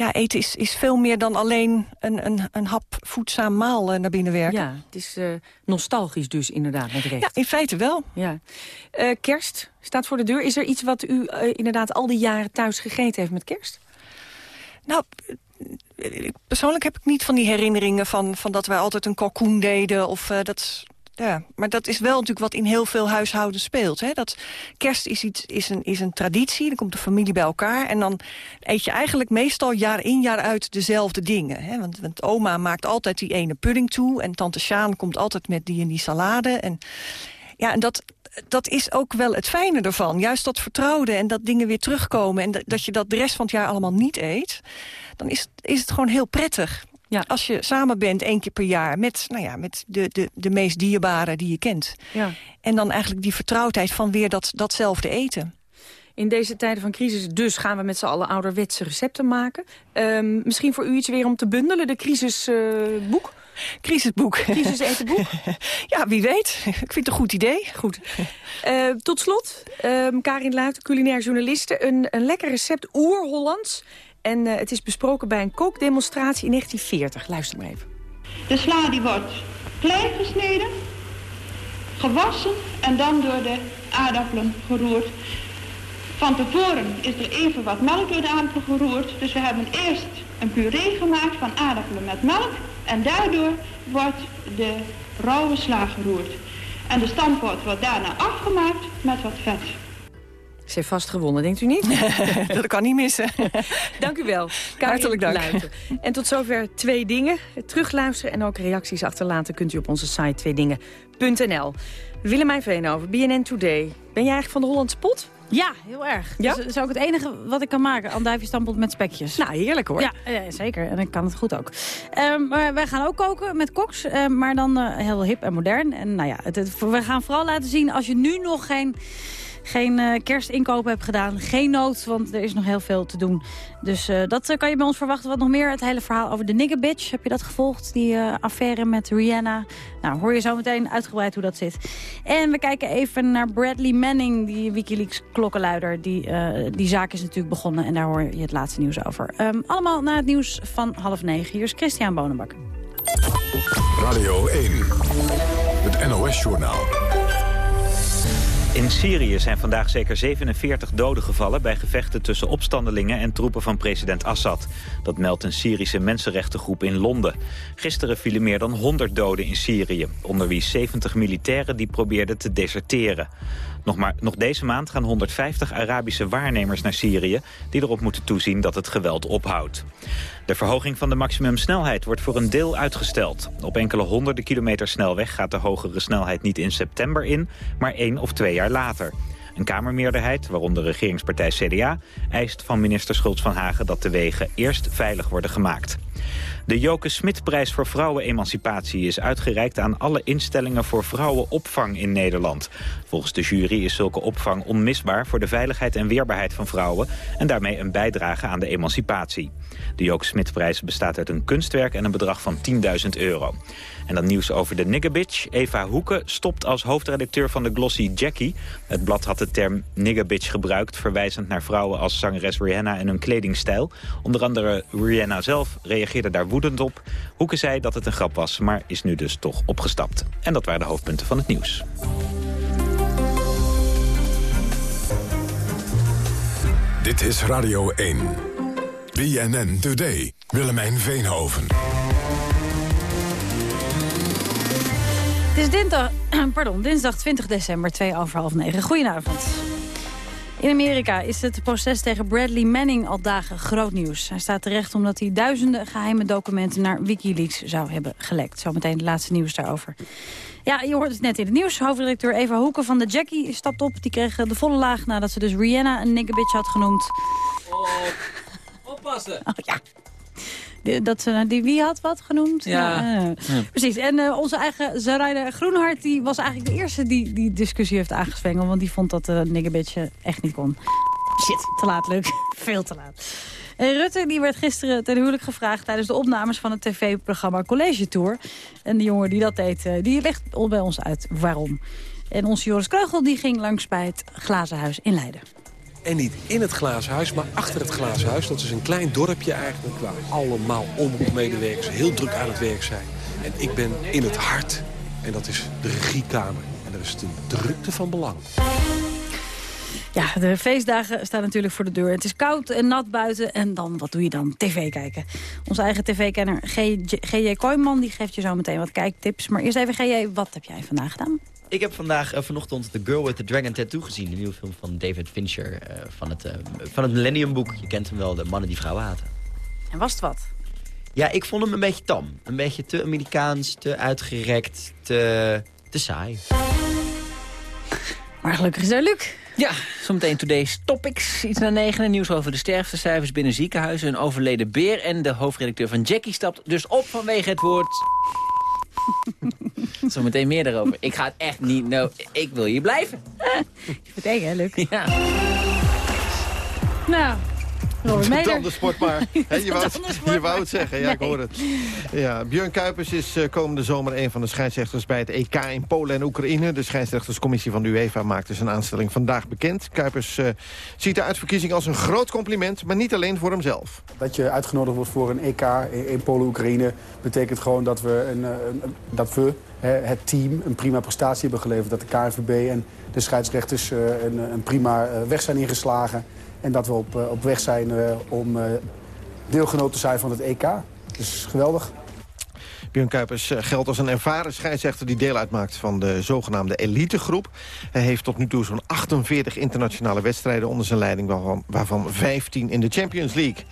Speaker 15: ja, eten is, is veel meer dan alleen een, een, een hap voedzaam maal eh, naar binnen werken.
Speaker 11: Ja, het is eh, nostalgisch dus inderdaad, met recht.
Speaker 15: Ja, in feite wel.
Speaker 11: Ja. Eh, kerst staat voor de deur. Is er iets wat u inderdaad al die jaren thuis gegeten heeft met kerst?
Speaker 15: Nou, persoonlijk heb ik niet van die herinneringen van, van dat wij altijd een kalkoen deden. Of, dat, ja. Maar dat is wel natuurlijk wat in heel veel huishoudens speelt. Hè? Dat kerst is, iets, is, een, is een traditie, dan komt de familie bij elkaar... en dan eet je eigenlijk meestal jaar in jaar uit dezelfde dingen. Hè? Want, want oma maakt altijd die ene pudding toe... en tante Sjaan komt altijd met die en die salade. En, ja, en dat, dat is ook wel het fijne ervan. Juist dat vertrouwde en dat dingen weer terugkomen... en dat, dat je dat de rest van het jaar allemaal niet eet... dan is, is het gewoon heel prettig.
Speaker 11: Ja.
Speaker 15: Als je samen bent één keer per jaar met, nou ja, met de, de, de meest dierbare die je kent.
Speaker 11: Ja.
Speaker 15: En dan eigenlijk die vertrouwdheid van weer dat, datzelfde eten.
Speaker 11: In deze tijden van crisis dus gaan we met z'n allen ouderwetse recepten maken. Ehm, misschien voor u iets weer om te bundelen, de crisisboek?
Speaker 15: Crisisboek.
Speaker 11: Crisis etenboek?
Speaker 15: ja, wie weet. Ik vind het een goed idee.
Speaker 11: Goed. Eh, tot slot, ehm, Karin Luijten, culinair journaliste. Een, een lekker recept, oer-Hollands. En eh, het is besproken bij een kookdemonstratie in 1940. Luister maar even.
Speaker 18: De sla die wordt klein gesneden, gewassen en dan door de aardappelen geroerd. Van tevoren is er even wat melk door de aardappelen geroerd. Dus we hebben eerst een puree gemaakt van aardappelen met melk. En daardoor wordt de rauwe sla geroerd. En de stampot wordt daarna afgemaakt met wat vet.
Speaker 11: Ze heeft vast gewonnen, denkt u niet?
Speaker 15: dat kan niet missen.
Speaker 11: dank u wel. Karin
Speaker 15: Hartelijk dank.
Speaker 11: En tot zover Twee Dingen. Terugluisteren en ook reacties achterlaten kunt u op onze site tweedingen.nl. Willemijn Veenhoven, BNN Today. Ben jij eigenlijk van de Hollandse pot?
Speaker 19: Ja, heel erg.
Speaker 15: Ja?
Speaker 19: Dus dat is ook het enige wat ik kan maken. Andijvie met spekjes.
Speaker 15: Nou, heerlijk hoor.
Speaker 19: Ja, ja, zeker. En ik kan het goed ook. Um, maar wij gaan ook koken met koks. Um, maar dan uh, heel hip en modern. En nou ja, het, het, we gaan vooral laten zien als je nu nog geen geen uh, kerstinkopen hebt gedaan. Geen nood, want er is nog heel veel te doen. Dus uh, dat uh, kan je bij ons verwachten. Wat nog meer, het hele verhaal over de nigger bitch. Heb je dat gevolgd, die affaire met Rihanna? Nou, hoor je zo meteen uitgebreid hoe dat zit. En we kijken even naar Bradley Manning, die Wikileaks klokkenluider. Die, die zaak is natuurlijk begonnen en daar hoor je het laatste nieuws over. Um, allemaal na het nieuws van half negen. Hier is Christian Bonenbak.
Speaker 5: Radio 1, het NOS-journaal.
Speaker 1: In Syrië zijn vandaag zeker 47 doden gevallen... bij gevechten tussen opstandelingen en troepen van president Assad. Dat meldt een Syrische mensenrechtengroep in Londen. Gisteren vielen meer dan 100 doden in Syrië... onder wie 70 militairen die probeerden te deserteren. Nog, maar, nog deze maand gaan 150 Arabische waarnemers naar Syrië... die erop moeten toezien dat het geweld ophoudt. De verhoging van de maximumsnelheid wordt voor een deel uitgesteld. Op enkele honderden kilometer snelweg gaat de hogere snelheid niet in september in... maar één of twee jaar later. Een Kamermeerderheid, waaronder regeringspartij CDA... eist van minister Schultz van Hagen dat de wegen eerst veilig worden gemaakt. De Joke Smitprijs voor vrouwenemancipatie is uitgereikt aan alle instellingen voor vrouwenopvang in Nederland. Volgens de jury is zulke opvang onmisbaar voor de veiligheid en weerbaarheid van vrouwen en daarmee een bijdrage aan de emancipatie. De Joke Smitprijs bestaat uit een kunstwerk en een bedrag van 10.000 euro. En dan nieuws over de niggerbitch. Eva Hoeken stopt als hoofdredacteur van de Glossy Jackie. Het blad had de term niggerbitch gebruikt... verwijzend naar vrouwen als zangeres Rihanna en hun kledingstijl. Onder andere Rihanna zelf reageerde daar woedend op. Hoeken zei dat het een grap was, maar is nu dus toch opgestapt. En dat waren de hoofdpunten van het nieuws.
Speaker 5: Dit is Radio 1. BNN Today. Willemijn Veenhoven.
Speaker 19: Het is dinsdag, pardon, dinsdag 20 december, 2 over half 9. Goedenavond. In Amerika is het proces tegen Bradley Manning al dagen groot nieuws. Hij staat terecht omdat hij duizenden geheime documenten naar Wikileaks zou hebben gelekt. Zometeen het laatste nieuws daarover. Ja, je hoort het net in het nieuws. Hoofdredacteur Eva Hoeken van de Jackie stapt op. Die kreeg de volle laag nadat ze dus Rihanna een niggerbitch had genoemd.
Speaker 20: Oh, oppassen!
Speaker 19: Oh, ja. Dat ze, die, wie had wat genoemd?
Speaker 20: Ja.
Speaker 19: ja. Precies. En uh, onze eigen Zarayda Groenhart die was eigenlijk de eerste die die discussie heeft aangesvengeld. Want die vond dat de uh, niggerbitje echt niet kon. Shit, te laat, leuk. Veel te laat. En Rutte die werd gisteren ten huwelijk gevraagd... tijdens de opnames van het tv-programma College Tour. En de jongen die dat deed, die legt bij ons uit waarom. En onze Joris Kreugel die ging langs bij het Glazen Huis in Leiden.
Speaker 21: En niet in het glazen huis, maar achter het glazen huis. Dat is een klein dorpje eigenlijk waar allemaal omroepmedewerkers heel druk aan het werk zijn. En ik ben in het hart. En dat is de regiekamer. En daar is het een drukte van belang.
Speaker 19: Ja, de feestdagen staan natuurlijk voor de deur. Het is koud en nat buiten en dan, wat doe je dan? TV kijken. Onze eigen tv-kenner G.J. Kooijman die geeft je zo meteen wat kijktips. Maar eerst even G.J., wat heb jij vandaag gedaan?
Speaker 20: Ik heb vandaag uh, vanochtend The Girl with the Dragon Tattoo gezien. De nieuwe film van David Fincher uh, van, het, uh, van het Millennium Boek. Je kent hem wel, de mannen die vrouwen haten.
Speaker 19: En was het wat?
Speaker 20: Ja, ik vond hem een beetje tam. Een beetje te Amerikaans, te uitgerekt, te, te saai.
Speaker 19: Maar gelukkig is er Luc.
Speaker 22: Ja, zometeen Today's Topics. Iets na negen. Nieuws over de sterftecijfers binnen ziekenhuizen. Een overleden beer. En de hoofdredacteur van Jackie stapt dus op vanwege het woord... Zometeen meer daarover. Ik ga het echt niet... Nou, ik wil hier blijven.
Speaker 19: Vertel hè, Luc?
Speaker 22: Ja.
Speaker 19: Nou,
Speaker 23: de sport maar. He, je wou, het, je wou het zeggen, ja, nee. ik hoor het. Ja, Björn Kuipers is uh, komende zomer een van de scheidsrechters bij het EK in Polen en Oekraïne. De scheidsrechterscommissie van de UEFA maakte zijn aanstelling vandaag bekend. Kuipers uh, ziet de uitverkiezing als een groot compliment, maar niet alleen voor hemzelf.
Speaker 24: Dat je uitgenodigd wordt voor een EK in Polen Oekraïne betekent gewoon dat we, een, een, dat we het team een prima prestatie hebben geleverd. Dat de KNVB en de scheidsrechters uh, een, een prima weg zijn ingeslagen. En dat we op, uh, op weg zijn uh, om uh, deelgenoot te zijn van het EK. Dus geweldig.
Speaker 23: Björn Kuipers geldt als een ervaren scheidsrechter die deel uitmaakt van de zogenaamde elitegroep. Hij heeft tot nu toe zo'n 48 internationale wedstrijden onder zijn leiding, waarvan 15 in de Champions League.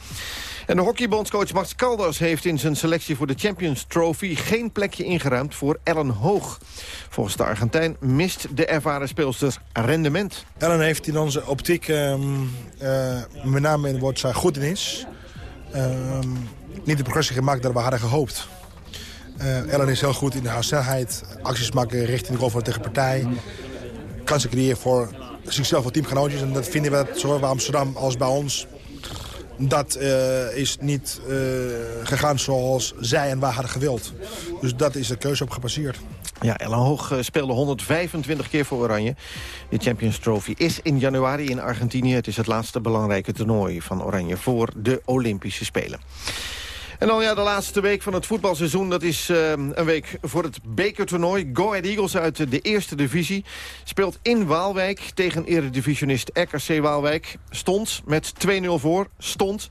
Speaker 23: En de hockeybondscoach Max Caldas heeft in zijn selectie voor de Champions Trophy... geen plekje ingeruimd voor Ellen Hoog. Volgens de Argentijn mist de ervaren speelster rendement.
Speaker 25: Ellen heeft in onze optiek, um, uh, met name in het woord goed in is... Um, niet de progressie gemaakt dat we hadden gehoopt. Uh, Ellen is heel goed in haar snelheid, acties maken richting de goal van de tegenpartij. Kansen creëren voor zichzelf voor teamgenootjes. En dat vinden we zowel bij Amsterdam als bij ons. Dat uh, is niet uh, gegaan zoals zij en wij hadden gewild. Dus dat is de keuze op gepasseerd.
Speaker 23: Ja, Ellen Hoog speelde 125 keer voor Oranje. De Champions Trophy is in januari in Argentinië. Het is het laatste belangrijke toernooi van Oranje voor de Olympische Spelen. En dan ja, de laatste week van het voetbalseizoen. Dat is uh, een week voor het bekertoernooi. Go Ahead Eagles uit de eerste divisie. Speelt in Waalwijk tegen eredivisionist RKC Waalwijk. Stond met 2-0 voor. Stond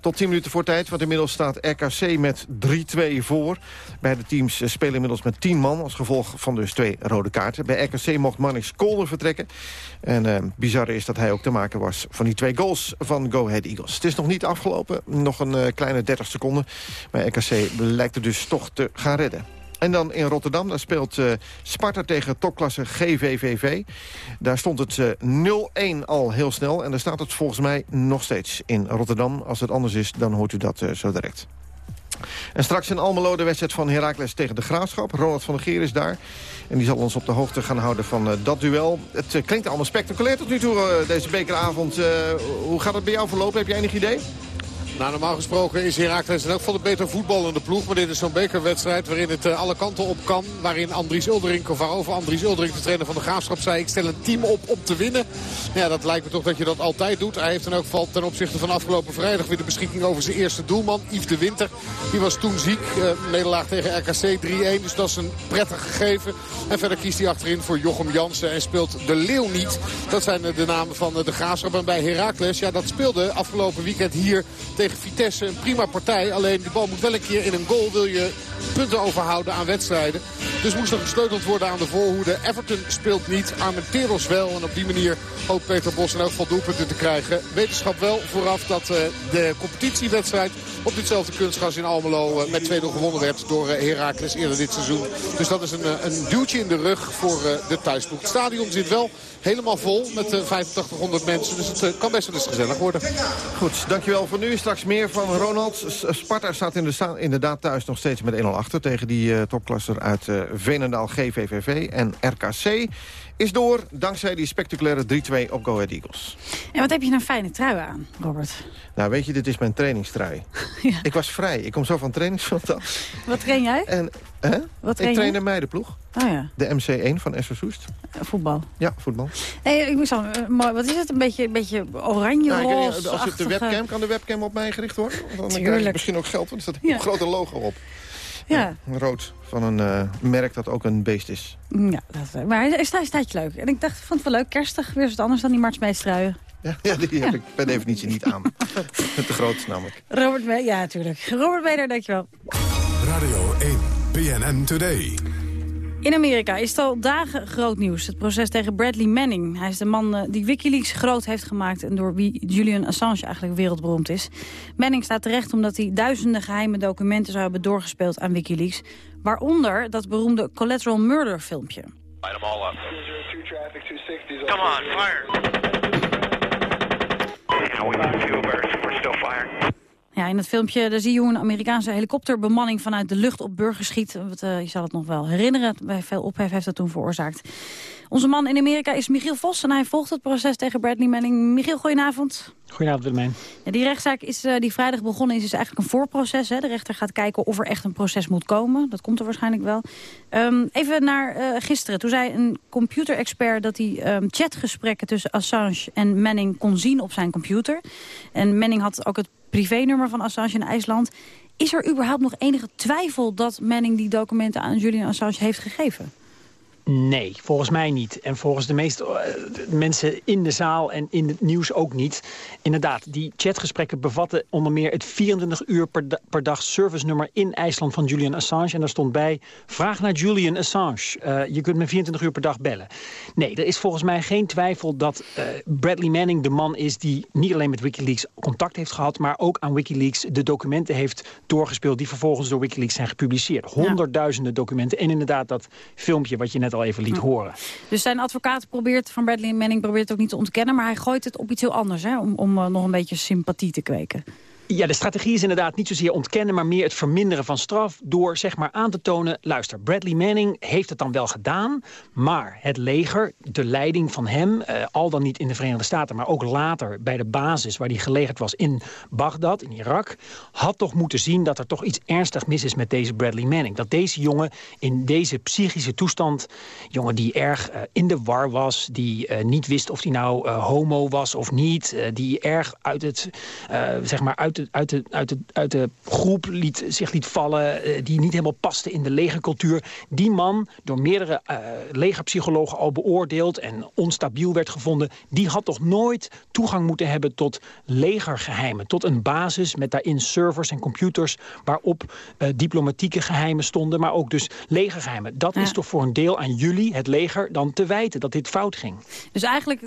Speaker 23: tot 10 minuten voor tijd. Want inmiddels staat RKC met 3-2 voor. Beide teams eh, spelen inmiddels met 10 man. Als gevolg van dus twee rode kaarten. Bij RKC mocht Mannix Kolder vertrekken. En uh, bizarre is dat hij ook te maken was van die twee goals van Go Ahead Eagles. Het is nog niet afgelopen. Nog een uh, kleine 30 seconden. Maar RKC lijkt het dus toch te gaan redden. En dan in Rotterdam, daar speelt uh, Sparta tegen topklasse GVVV. Daar stond het uh, 0-1 al heel snel. En daar staat het volgens mij nog steeds in Rotterdam. Als het anders is, dan hoort u dat uh, zo direct. En straks in Almelo de wedstrijd van Heracles tegen de Graafschap. Ronald van der Geer is daar. En die zal ons op de hoogte gaan houden van dat duel. Het klinkt allemaal spectaculair tot nu toe, deze bekeravond. hoe gaat het bij jou verlopen? Heb je enig idee?
Speaker 26: Nou, normaal gesproken is Herakles in elk geval een beter voetballende ploeg. Maar dit is zo'n bekerwedstrijd waarin het uh, alle kanten op kan. Waarin Andries Uldering, of waarover Andries Uldering, de trainer van de Graafschap, zei... ik stel een team op om te winnen. Ja, dat lijkt me toch dat je dat altijd doet. Hij heeft in elk geval ten opzichte van afgelopen vrijdag weer de beschikking over zijn eerste doelman. Yves de Winter. Die was toen ziek. Uh, nederlaag tegen RKC 3-1. Dus dat is een prettig gegeven. En verder kiest hij achterin voor Jochem Jansen en speelt de Leeuw niet. Dat zijn de namen van de Graafschap. En bij Herakles, ja, dat speelde afgelopen weekend hier tegen Vitesse. Een prima partij. Alleen die bal moet wel een keer in een goal. Wil je punten overhouden aan wedstrijden. Dus moest er gesleuteld worden aan de voorhoede. Everton speelt niet. Armenteros wel. En op die manier hoopt Peter Bos in elk geval doelpunten te krijgen. Wetenschap wel vooraf dat uh, de competitiewedstrijd op ditzelfde kunstgas in Almelo uh, met 2-0 gewonnen werd door uh, Heracles eerder dit seizoen. Dus dat is een, een duwtje in de rug voor de thuisploeg. Het stadion zit wel helemaal vol met 8500 mensen. Dus het kan best wel eens gezellig worden.
Speaker 23: Goed, dankjewel voor nu. Straks meer van Ronald. Sparta staat in de inderdaad thuis nog steeds met 1-0 achter... tegen die uh, topklasser uit uh, Venendaal GVVV. En RKC is door dankzij die spectaculaire 3-2 op Go Ahead Eagles.
Speaker 19: En wat heb je nou een fijne trui aan, Robert?
Speaker 23: Nou, weet je, dit is mijn trainingstrui. ja. Ik was vrij. Ik kom zo van trainingsveld af.
Speaker 19: Wat train jij?
Speaker 23: En, hè?
Speaker 19: Wat train
Speaker 23: ik train een meidenploeg.
Speaker 19: Oh ja.
Speaker 23: De MC1 van SV Soest.
Speaker 19: Uh, voetbal?
Speaker 23: Ja, voetbal.
Speaker 19: Nee, ik moest mooi. Wat is het? Een beetje, een beetje oranje nou, roze
Speaker 23: Als je op de webcam, kan de webcam op mij gericht worden? Dan
Speaker 19: Tuurlijk.
Speaker 23: krijg je misschien ook geld, want er staat een ja. grote logo op.
Speaker 19: Ja.
Speaker 23: ja. Rood van een uh, merk dat ook een beest is.
Speaker 19: Ja, dat, maar hij staat, staat je leuk. En ik dacht, vond het wel leuk, kerstig, weer wat anders dan die martsmeestruien.
Speaker 23: Ja, ja, die heb ik per definitie niet aan. Te groot namelijk.
Speaker 19: Robert Meder, ja, natuurlijk. Robert Meder, dankjewel.
Speaker 5: Radio 1, BNN Today.
Speaker 19: In Amerika is het al dagen groot nieuws. Het proces tegen Bradley Manning. Hij is de man uh, die Wikileaks groot heeft gemaakt... en door wie Julian Assange eigenlijk wereldberoemd is. Manning staat terecht omdat hij duizenden geheime documenten... zou hebben doorgespeeld aan Wikileaks. Waaronder dat beroemde Collateral Murder filmpje.
Speaker 27: Come on, fire. Yeah, we still firing.
Speaker 19: Ja, in het filmpje daar zie je hoe een Amerikaanse helikopterbemanning vanuit de lucht op burgers schiet. Uh, je zal het nog wel herinneren, bij veel ophef heeft dat toen veroorzaakt. Onze man in Amerika is Michiel Vos en hij volgt het proces tegen Bradley Manning. Michiel, goedenavond.
Speaker 28: Goedenavond, Willemijn.
Speaker 19: Ja, die rechtszaak is, uh, die vrijdag begonnen is, is eigenlijk een voorproces. Hè? De rechter gaat kijken of er echt een proces moet komen. Dat komt er waarschijnlijk wel. Um, even naar uh, gisteren. Toen zei een computerexpert dat hij um, chatgesprekken tussen Assange en Manning kon zien op zijn computer. En Manning had ook het privénummer van Assange in IJsland. Is er überhaupt nog enige twijfel dat Manning die documenten aan Julian Assange heeft gegeven?
Speaker 28: Nee, volgens mij niet. En volgens de meeste uh, mensen in de zaal en in het nieuws ook niet. Inderdaad, die chatgesprekken bevatten onder meer het 24 uur per, da per dag servicenummer in IJsland van Julian Assange. En daar stond bij, vraag naar Julian Assange. Uh, je kunt me 24 uur per dag bellen. Nee, er is volgens mij geen twijfel dat uh, Bradley Manning de man is die niet alleen met Wikileaks contact heeft gehad, maar ook aan Wikileaks de documenten heeft doorgespeeld die vervolgens door Wikileaks zijn gepubliceerd. Honderdduizenden documenten. En inderdaad dat filmpje wat je net al even liet horen.
Speaker 19: Dus zijn advocaat probeert, van Bradley Manning probeert het ook niet te ontkennen... maar hij gooit het op iets heel anders, hè, om, om uh, nog een beetje sympathie te kweken.
Speaker 28: Ja, de strategie is inderdaad niet zozeer ontkennen... maar meer het verminderen van straf door zeg maar aan te tonen... luister, Bradley Manning heeft het dan wel gedaan... maar het leger, de leiding van hem... Uh, al dan niet in de Verenigde Staten... maar ook later bij de basis waar hij gelegerd was in Bagdad, in Irak... had toch moeten zien dat er toch iets ernstig mis is met deze Bradley Manning. Dat deze jongen in deze psychische toestand... jongen die erg uh, in de war was... die uh, niet wist of hij nou homo was of niet... die erg uit het, zeg maar uit de, uit, de, uit, de, uit de groep liet, zich liet vallen... Uh, die niet helemaal paste in de legercultuur. Die man, door meerdere uh, legerpsychologen al beoordeeld... en onstabiel werd gevonden... die had toch nooit toegang moeten hebben tot legergeheimen. Tot een basis met daarin servers en computers... waarop uh, diplomatieke geheimen stonden, maar ook dus legergeheimen. Dat ja. is toch voor een deel aan jullie, het leger, dan te wijten dat dit fout ging.
Speaker 19: Dus eigenlijk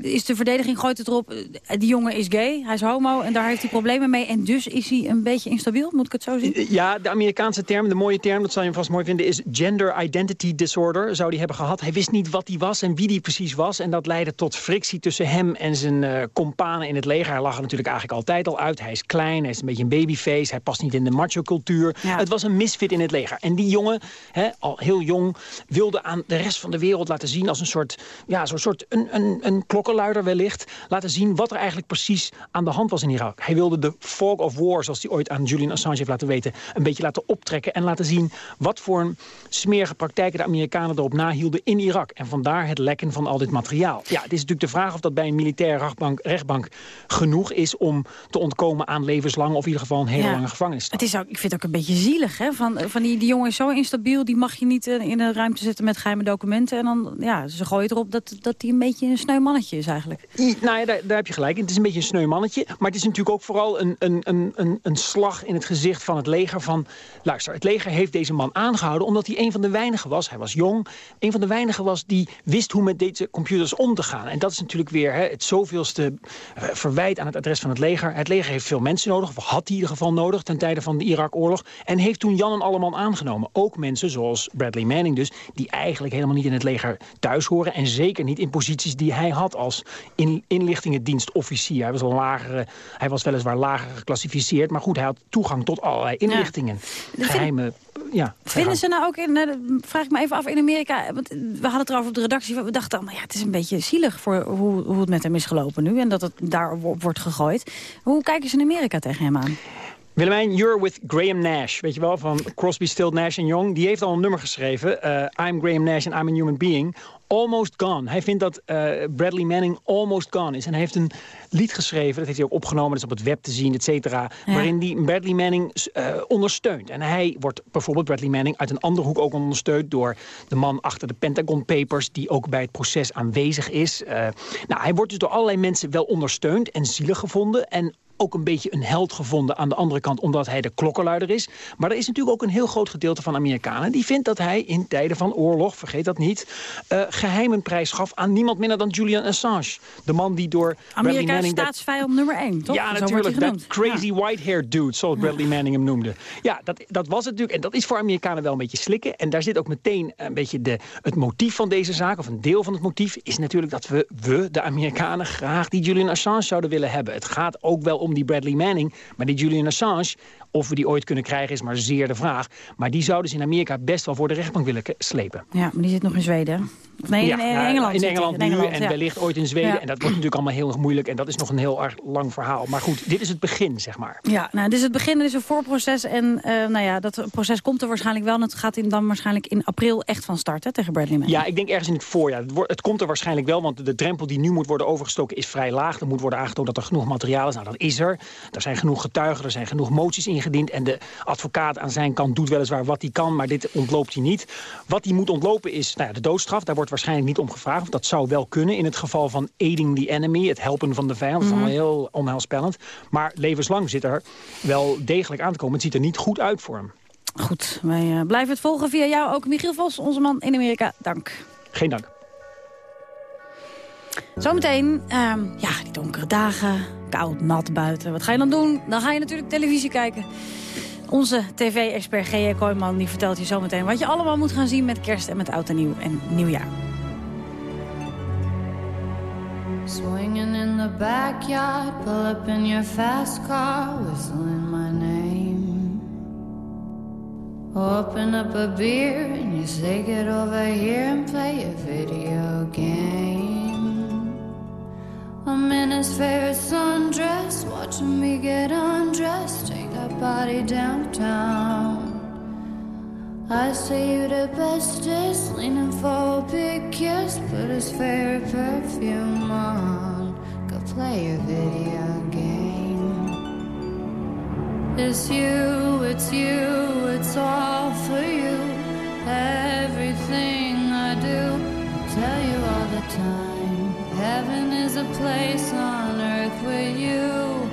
Speaker 19: is de verdediging, gooit het erop... die jongen is gay, hij is homo en daar heeft hij problemen mee... en dus is hij een beetje instabiel, moet ik het zo zien?
Speaker 28: Ja, de Amerikaanse term, de mooie term, dat zal je vast mooi vinden... is gender identity disorder, zou hij hebben gehad. Hij wist niet wat hij was en wie hij precies was... en dat leidde tot frictie tussen hem en zijn uh, companen in het leger. Hij lag er natuurlijk eigenlijk altijd al uit. Hij is klein, hij is een beetje een babyface, hij past niet in de macho-cultuur. Ja. Het was een misfit in het leger. En die jongen, hè, al heel jong, wilde aan de rest van de wereld laten zien... als een soort, ja, zo'n soort een, een, een klokkenluider wellicht... laten zien wat er eigenlijk precies aan de hand was in Irak. Hij wilde de fog of war, zoals hij ooit aan Julian Assange heeft laten weten... een beetje laten optrekken en laten zien... wat voor een smerige praktijken de Amerikanen erop nahielden in Irak. En vandaar het lekken van al dit materiaal. Ja, het is natuurlijk de vraag of dat bij een militaire rechtbank, rechtbank genoeg is... om te ontkomen aan levenslang of in ieder geval een hele ja. lange gevangenisstraf.
Speaker 19: Het is ook, ik vind het ook een beetje zielig. Hè? Van, van die, die jongen is zo instabiel, die mag je niet in een ruimte zetten met geheime documenten. En dan, ja, ze gooien erop dat, dat hij een beetje een sneu mannetje is eigenlijk.
Speaker 28: I, nou ja, daar, daar heb je gelijk. Het is een beetje een sneu mannetje. Maar het is natuurlijk ook vooral een, een, slag in het gezicht van het leger van... luister, het leger heeft deze man aangehouden omdat hij een van de weinigen was. Hij was jong. Een van de weinigen was die wist hoe met deze computers om te gaan. En dat is natuurlijk weer hè, het zoveelste uh, verwijt aan het adres van het leger. Het leger heeft veel mensen nodig, of had in ieder geval nodig... ten tijde van de Irak-oorlog. En heeft toen Jan en Alleman aangenomen. Ook mensen zoals Bradley Manning dus... die eigenlijk helemaal niet in het leger thuis horen... en zeker niet in posities die hij had als in, inlichtingendienstofficier. Hij was, een lagere, hij was weliswaar lager geclassificeerd... maar goed, hij had toegang tot allerlei inlichtingen. Ja. Geheime... Ja,
Speaker 19: Vinden ze nou ook, in, vraag ik me even af, in Amerika... want we hadden het erover op de redactie, we dachten allemaal... ja, het is een beetje zielig voor hoe, hoe het met hem is gelopen nu... en dat het daarop wordt gegooid. Hoe kijken ze in Amerika tegen hem aan?
Speaker 28: Willemijn, You're with Graham Nash, weet je wel, van Crosby, Still, Nash Young. Die heeft al een nummer geschreven, uh, I'm Graham Nash and I'm a Human Being. Almost Gone. Hij vindt dat uh, Bradley Manning almost gone is. En hij heeft een lied geschreven, dat heeft hij ook opgenomen, dat is op het web te zien, et cetera. Ja. Waarin hij Bradley Manning uh, ondersteunt. En hij wordt bijvoorbeeld Bradley Manning uit een andere hoek ook ondersteund door de man achter de Pentagon Papers, die ook bij het proces aanwezig is. Uh, nou, hij wordt dus door allerlei mensen wel ondersteund en zielig gevonden. En ook een beetje een held gevonden aan de andere kant... omdat hij de klokkenluider is. Maar er is natuurlijk ook een heel groot gedeelte van Amerikanen... die vindt dat hij in tijden van oorlog, vergeet dat niet... Uh, geheimen prijs gaf aan niemand minder dan Julian Assange. De man die door
Speaker 19: Amerika Manning... staatsvijand nummer één, toch?
Speaker 28: Ja, natuurlijk. Dat crazy ja. white-haired dude, zoals Bradley. Manning hem noemde. Ja, dat, dat was het natuurlijk. En dat is voor Amerikanen wel een beetje slikken. En daar zit ook meteen een beetje de, het motief van deze zaak... of een deel van het motief is natuurlijk dat we, we, de Amerikanen... graag die Julian Assange zouden willen hebben. Het gaat ook wel om die Bradley Manning. Maar die Julian Assange, of we die ooit kunnen krijgen, is maar zeer de vraag. Maar die zouden ze in Amerika best wel voor de rechtbank willen slepen.
Speaker 19: Ja, maar die zit nog in Zweden. Of nee, ja, in, in, Engeland.
Speaker 28: In Engeland nu in Engeland, en ja. wellicht ooit in Zweden. Ja. En dat wordt natuurlijk allemaal heel erg moeilijk. En dat is nog een heel erg lang verhaal. Maar goed, dit is het begin, zeg maar.
Speaker 19: Ja, nou, dit is het begin. Dit is een voorproces. En uh, nou ja, dat proces komt er waarschijnlijk wel. En het gaat in, dan waarschijnlijk in april echt van start hè, tegen Bradley Manning.
Speaker 28: Ja, ik denk ergens in het voorjaar. Het, wordt, het komt er waarschijnlijk wel. Want de drempel die nu moet worden overgestoken is vrij laag. Er moet worden aangetoond dat er genoeg materiaal is. Nou, dat is er. Er zijn genoeg getuigen, er zijn genoeg moties ingediend... en de advocaat aan zijn kant doet weliswaar wat hij kan... maar dit ontloopt hij niet. Wat hij moet ontlopen is nou ja, de doodstraf. Daar wordt waarschijnlijk niet om gevraagd. Dat zou wel kunnen in het geval van aiding the enemy... het helpen van de vijand. Dat is allemaal heel onheilspellend. Maar levenslang zit er wel degelijk aan te komen. Het ziet er niet goed uit voor hem.
Speaker 19: Goed, wij eh, blijven het volgen via jou ook. Michiel Vos, onze man in Amerika, dank.
Speaker 28: Geen dank.
Speaker 19: Zometeen, ehm, ja, die donkere dagen, koud, nat buiten. Wat ga je dan doen? Dan ga je natuurlijk televisie kijken. Onze tv-expert G.J. Kooijman die vertelt je zometeen... wat je allemaal moet gaan zien met kerst en met oud en nieuw en nieuwjaar.
Speaker 29: Swinging in the backyard, pull up in your fast car, whistling my name. Open up a beer and you say get over here and play a video game. I'm in his favorite sundress, watching me get undressed, take that body downtown. I say you the bestest, leaning for a big kiss, put his favorite perfume on, go play a video game. It's you, it's you, it's all for you. Everything I do, I tell you all the time. Heaven is a place on earth with you.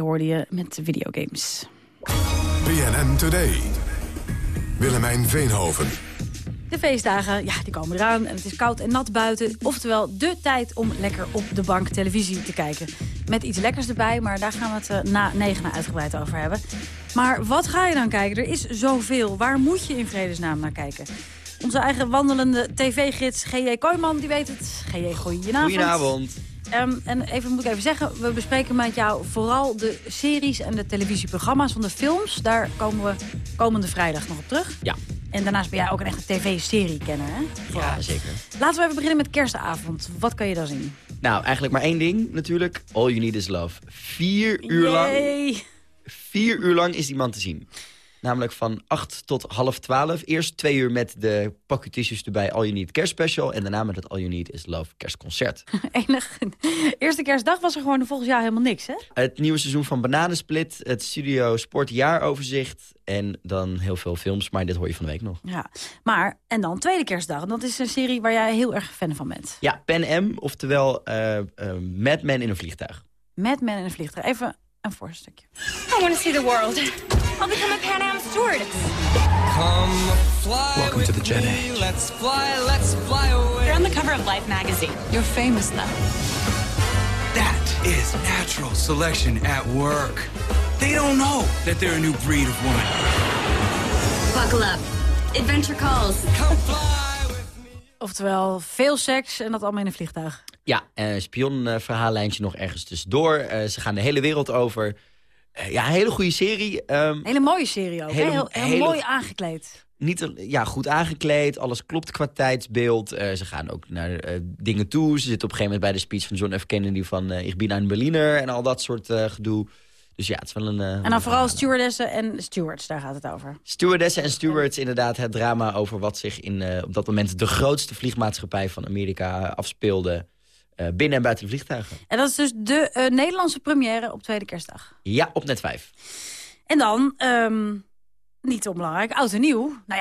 Speaker 19: Hoorde je met videogames.
Speaker 5: BNN Today. Willemijn Veenhoven.
Speaker 19: De feestdagen, ja, die komen eraan en het is koud en nat buiten. Oftewel, de tijd om lekker op de bank televisie te kijken. Met iets lekkers erbij, maar daar gaan we het eh, na negen uitgebreid over hebben. Maar wat ga je dan kijken? Er is zoveel. Waar moet je in vredesnaam naar kijken? Onze eigen wandelende tv-gids G.J. Kooijman, die weet het. G.J. goedenavond.
Speaker 20: Goedenavond.
Speaker 19: Ehm, en even moet ik even zeggen, we bespreken met jou vooral de series en de televisieprogramma's van de films. Daar komen we komende vrijdag nog op terug.
Speaker 20: Ja.
Speaker 19: En daarnaast ben jij ook een echte tv-serie-kenner, hè? Vooral.
Speaker 20: Ja, zeker.
Speaker 19: Laten we even beginnen met kerstavond. Wat kan je dan zien?
Speaker 20: Nou, eigenlijk maar één ding natuurlijk. All You Need Is Love. Vier uur lang.
Speaker 19: Yay.
Speaker 20: Vier uur lang is die man te zien. Namelijk van 8 tot half 12. Eerst twee uur met de pakketisjes erbij All You Need kerstspecial. En daarna met het All You Need Is Love kerstconcert.
Speaker 19: Enig. Eerste kerstdag was er gewoon volgens jou helemaal niks, hè?
Speaker 20: Het nieuwe seizoen van Bananensplit. Het Studio Sport jaaroverzicht. En dan heel veel films. Maar dit hoor je van de week nog.
Speaker 19: Ja. Maar, en dan tweede kerstdag. En dat is een serie waar jij heel erg fan van bent.
Speaker 20: Ja, Pen M. Oftewel eh, Mad Men in een vliegtuig.
Speaker 19: Mad Men in een vliegtuig. Even een voorstukje.
Speaker 30: I want to see the world. I'll become a Pan Am stewardess.
Speaker 31: Come fly
Speaker 32: Welcome to the Jet
Speaker 31: me. Let's fly, let's fly away.
Speaker 30: You're on the cover of Life magazine. You're famous now.
Speaker 32: That is natural selection at work. They don't know that they're a new breed of woman.
Speaker 30: Buckle up. Adventure calls.
Speaker 19: Oftewel, veel seks en dat allemaal in een vliegtuig.
Speaker 20: Ja, uh, spionverhaallijntje nog ergens tussendoor. Eh, ze gaan de hele wereld over. Eh, ja, een hele goede serie. Ehm,
Speaker 19: Hele mooie serie ook.
Speaker 20: Hele-
Speaker 19: heel, heel
Speaker 20: hele-
Speaker 19: mooi aangekleed.
Speaker 20: niet, ja, goed aangekleed, alles klopt qua tijdsbeeld. Eh, ze gaan ook naar eh, dingen toe. Ze zitten op een gegeven moment bij de speech van John F. Kennedy... van eh, Ik ben een Berliner en al dat soort eh, gedoe. Dus ja, het is wel een... eh,
Speaker 19: En dan vooral stewardessen en stewards, daar gaat het over.
Speaker 20: Stewardessen en stewards, inderdaad, het drama over wat zich in eh, op dat moment de grootste vliegmaatschappij van Amerika afspeelde. eh, binnen en buiten de vliegtuigen.
Speaker 19: En dat is dus de eh, Nederlandse première op tweede kerstdag.
Speaker 20: Ja, op net 5.
Speaker 19: En dan, ehm, niet onbelangrijk, oud en nieuw. Nou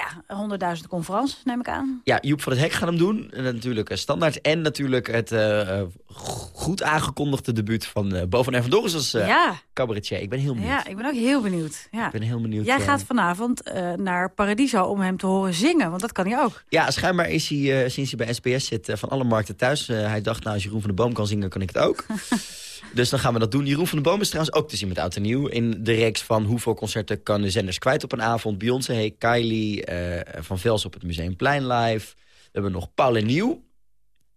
Speaker 19: ja, 100.000 conferenties, neem ik aan.
Speaker 20: Ja, Joep van het Hek gaat hem doen. En natuurlijk eh, standaard. En natuurlijk het eh, eh, go- goed aangekondigde debuut van uh, Bo van Ervendoris als
Speaker 19: Ja.
Speaker 20: cabaretier. Ik ben heel benieuwd.
Speaker 19: Ja, ik ben ook heel benieuwd. Ja.
Speaker 20: Ik ben heel benieuwd.
Speaker 19: Jij gaat vanavond naar Paradiso om hem te horen zingen, want dat kan hij ook.
Speaker 20: Ja, schijnbaar is hij, sinds hij bij SBS zit, van alle markten thuis. Hij dacht, nou, als Jeroen van de Boom kan zingen, kan ik het ook. Dus dan gaan we dat doen. Jeroen van de Boom is trouwens ook te zien met Oud en Nieuw. In de reeks van hoeveel concerten kan de zenders kwijt op een avond. Beyoncé, hey, Kylie, eh, Van Vels op het Museumplein live. We hebben nog Paul en Nieuw.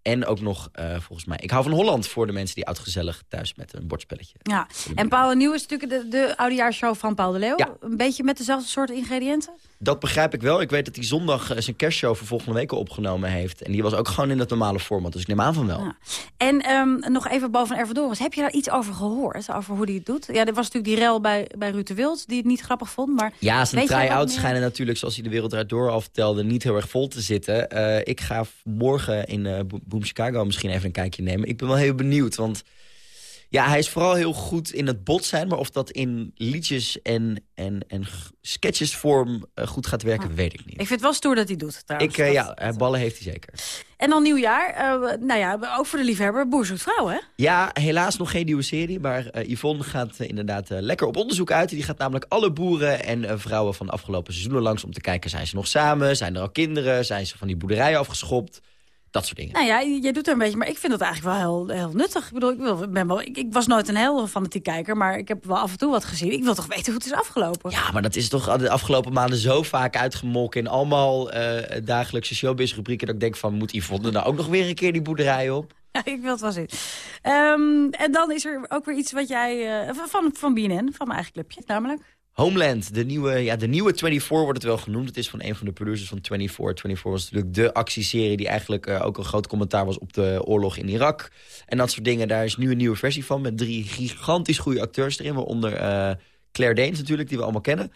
Speaker 20: En ook nog, eh, volgens mij, ik hou van Holland... voor de mensen die oud-gezellig thuis met een bordspelletje.
Speaker 19: Ja, en Paul en Nieuw is natuurlijk de, de oudejaarsshow van Paul de Leeuw. Een beetje met dezelfde soort ingrediënten?
Speaker 20: Dat begrijp ik wel. Ik weet dat hij zondag eh, zijn kerstshow voor volgende week al opgenomen heeft. En die was ook gewoon in het normale format. Dus ik neem aan van wel.
Speaker 19: Ja. En ehm, nog even boven Ervedoris. Heb je daar iets over gehoord? Over hoe hij het doet? Ja, er was natuurlijk die rel bij, bij Ruud de Wild... die het niet grappig vond. Maar
Speaker 20: Ja, zijn try-outs schijnen natuurlijk, zoals hij de wereld eruit door al vertelde... niet heel erg vol te zitten. Eh, ik ga morgen in Bo- Boom Chicago misschien even een kijkje nemen. Ik ben wel heel benieuwd, want... Ja, hij is vooral heel goed in het bot zijn... maar of dat in liedjes en, en, en sketchesvorm eh, goed gaat werken, weet ik niet.
Speaker 19: Ik vind het wel stoer dat hij doet, trouwens.
Speaker 20: Ik, eh, ja, eh, ballen heeft hij zeker.
Speaker 19: En dan nieuwjaar. eh, nou ja, ook voor de liefhebber. Boer zoekt vrouw, hè?
Speaker 20: Ja, helaas nog geen nieuwe serie. Maar Yvonne gaat inderdaad lekker op onderzoek uit. Die gaat namelijk alle boeren en vrouwen van de afgelopen seizoenen langs... om te kijken, zijn ze nog samen? Zijn er al kinderen? Zijn ze van die boerderijen afgeschopt? Dat soort dingen.
Speaker 19: Nou ja, jij doet er een beetje, maar ik vind dat eigenlijk wel heel, heel nuttig. Ik bedoel, ik, wil, ben wel, ik, ik was nooit een heel fanatiek kijker, maar ik heb wel af en toe wat gezien. Ik wil toch weten hoe het is afgelopen.
Speaker 20: Ja, maar dat is toch de afgelopen maanden zo vaak uitgemolken... in allemaal eh, dagelijkse showbiz-rubrieken... dat ik denk van, moet Yvonne nou ook nog weer een keer die boerderij op?
Speaker 19: Ja, ik wil het wel zien. Ehm, en dan is er ook weer iets wat jij... eh, van, van BNN, van mijn eigen clubje, namelijk...
Speaker 20: Homeland, de nieuwe, ja, de nieuwe 24 wordt het wel genoemd. Het is van een van de producers van 24. 24 was natuurlijk de actieserie die eigenlijk eh, ook een groot commentaar was op de oorlog in Irak. En dat soort dingen. Daar is nu een nieuwe versie van met drie gigantisch goede acteurs erin. Waaronder eh, Claire Danes natuurlijk, die we allemaal kennen.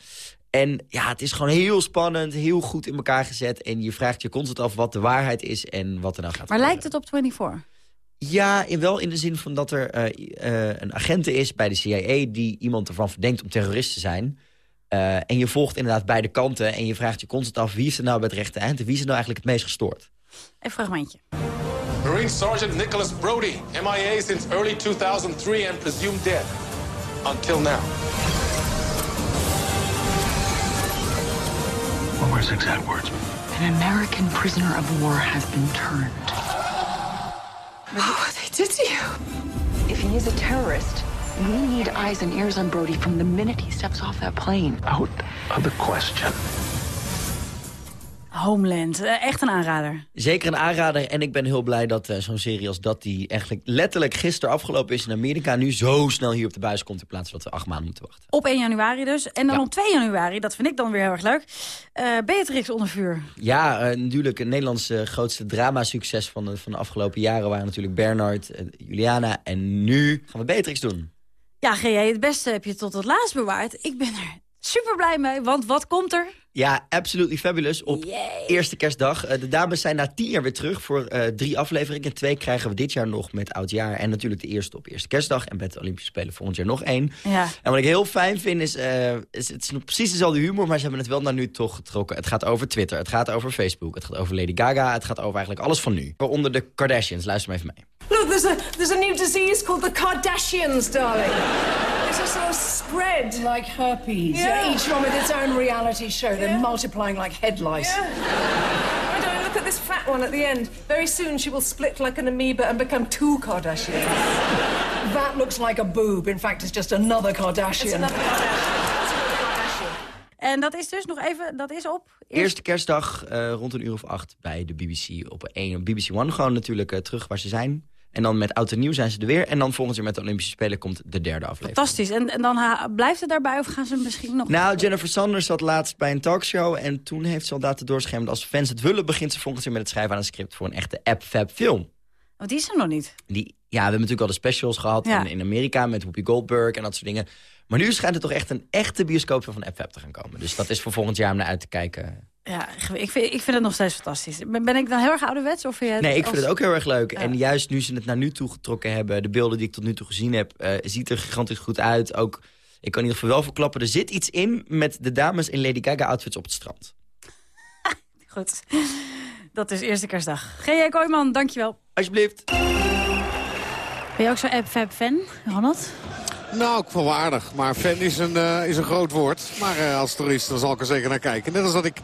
Speaker 20: En ja, het is gewoon heel spannend, heel goed in elkaar gezet. En je vraagt je constant af wat de waarheid is en wat er nou gaat
Speaker 19: Maar lijkt het op 24?
Speaker 20: Ja, in, wel in de zin van dat er eh, eh, een agent is bij de CIA... die iemand ervan verdenkt om terrorist te zijn. Eh, en je volgt inderdaad beide kanten... en je vraagt je constant af wie is er nou bij het rechte eind... en wie is er nou eigenlijk het meest gestoord.
Speaker 19: Een fragmentje.
Speaker 33: Marine Sergeant Nicholas Brody, MIA since early 2003 and presumed dead. Until now.
Speaker 34: What were his exact words?
Speaker 35: An American prisoner of war has been turned.
Speaker 30: Oh, they did to you.
Speaker 35: If he is a terrorist, we need eyes and ears on Brody from the minute he steps off that plane.
Speaker 34: Out of the question.
Speaker 19: Homeland, eh, echt een aanrader.
Speaker 20: Zeker een aanrader en ik ben heel blij dat eh, zo'n serie als dat... die eigenlijk letterlijk gisteren afgelopen is in Amerika... nu zo snel hier op de buis komt in plaats van dat we acht maanden moeten wachten.
Speaker 19: Op 1 januari dus. En dan op 2 januari, dat vind ik dan weer heel erg leuk. eh, Beatrix onder vuur.
Speaker 20: Ja, natuurlijk een Nederlands eh, grootste drama-succes van de, van de afgelopen jaren... waren natuurlijk Bernard, Juliana en nu gaan we Beatrix doen.
Speaker 19: Ja, GJ, het beste heb je tot het laatst bewaard. Ik ben er super blij mee, want wat komt er?
Speaker 20: Ja, absolutely fabulous. Op eerste kerstdag. Eh, de dames zijn na tien jaar weer terug voor eh, drie afleveringen. Twee krijgen we dit jaar nog met Oudjaar. En natuurlijk de eerste op eerste kerstdag. En met de Olympische Spelen volgend jaar nog één.
Speaker 19: Ja.
Speaker 20: En wat ik heel fijn vind is, eh, is... Het is nog precies dezelfde humor, maar ze hebben het wel naar nu toch getrokken. Het gaat over Twitter, het gaat over Facebook, het gaat over Lady Gaga... het gaat over eigenlijk alles van nu. Waaronder de Kardashians. Luister maar even mee.
Speaker 36: Look, there's a there's a new disease called the Kardashians, darling. It's a sort of spread.
Speaker 37: Like herpes.
Speaker 36: Yeah.
Speaker 37: Each one with its own reality show. They're multiplying like head lice.
Speaker 36: I don't look at this fat one at the end. Very soon she will split like an amoeba and become two Kardashians.
Speaker 37: That looks like a boob. In fact, it's just another Kardashian.
Speaker 36: It's another Kardashian.
Speaker 19: En dat is dus nog even, dat is op.
Speaker 20: Eerste kerstdag eh, rond een uur of acht bij de BBC op één. Op BBC One gewoon natuurlijk eh, terug waar ze zijn. En dan met oud en nieuw zijn ze er weer. En dan volgend jaar met de Olympische Spelen komt de derde aflevering.
Speaker 19: Fantastisch. En, en dan ha- blijft het daarbij of gaan ze misschien nog...
Speaker 20: Nou, Jennifer Sanders zat laatst bij een talkshow... en toen heeft ze al laten doorschermen... als fans het willen, begint ze volgend jaar met het schrijven aan een script... voor een echte app-fab-film.
Speaker 19: Want die is er nog niet.
Speaker 20: Die, ja, we hebben natuurlijk al de specials gehad
Speaker 19: Ja.
Speaker 20: in, in Amerika... met Whoopi Goldberg en dat soort dingen. Maar nu schijnt er toch echt een echte bioscoop van app-fab te gaan komen. Dus dat is voor volgend jaar om naar uit te kijken.
Speaker 19: Ja, ik vind, ik vind het nog steeds fantastisch. Ben, ik dan heel erg ouderwets? Of vind jij
Speaker 20: Nee, ik vind
Speaker 19: als-
Speaker 20: het ook heel erg leuk.
Speaker 19: Ja.
Speaker 20: En juist nu ze het naar nu toe getrokken hebben... de beelden die ik tot nu toe gezien heb... eh, ziet er gigantisch goed uit. Ook, ik kan in ieder geval wel verklappen... er zit iets in met de dames in Lady Gaga-outfits op het strand.
Speaker 19: Goed. Dat is eerste kerstdag. G.J. Kooijman, dankjewel.
Speaker 20: Alsjeblieft.
Speaker 19: Ben je ook zo'n app-fab-fan, Ronald?
Speaker 26: Nou, ik vond. Maar fan is een, eh, is een groot woord. Maar eh, als toerist dan zal ik er zeker naar kijken. Net als dat ik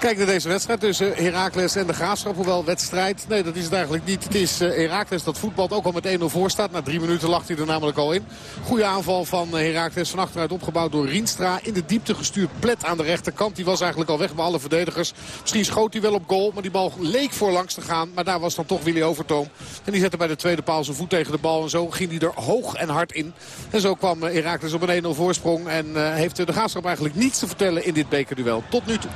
Speaker 26: Kijk naar deze wedstrijd tussen Heracles en de Graafschap. Hoewel wedstrijd, nee dat is het eigenlijk niet. Het is uh, Heracles dat voetbalt ook al met 1-0 voor staat. Na drie minuten lag hij er namelijk al in. Goede aanval van Heracles van achteruit opgebouwd door Rienstra. In de diepte gestuurd Plet aan de rechterkant. Die was eigenlijk al weg bij alle verdedigers. Misschien schoot hij wel op goal. Maar die bal leek voor langs te gaan. Maar daar was dan toch Willy Overtoom. En die zette bij de tweede paal zijn voet tegen de bal. En zo ging hij er hoog en hard in. En zo kwam Heracles op een 1-0 voorsprong. En heeft de Graafschap eigenlijk niets te vertellen in dit bekerduel. Tot nu toe.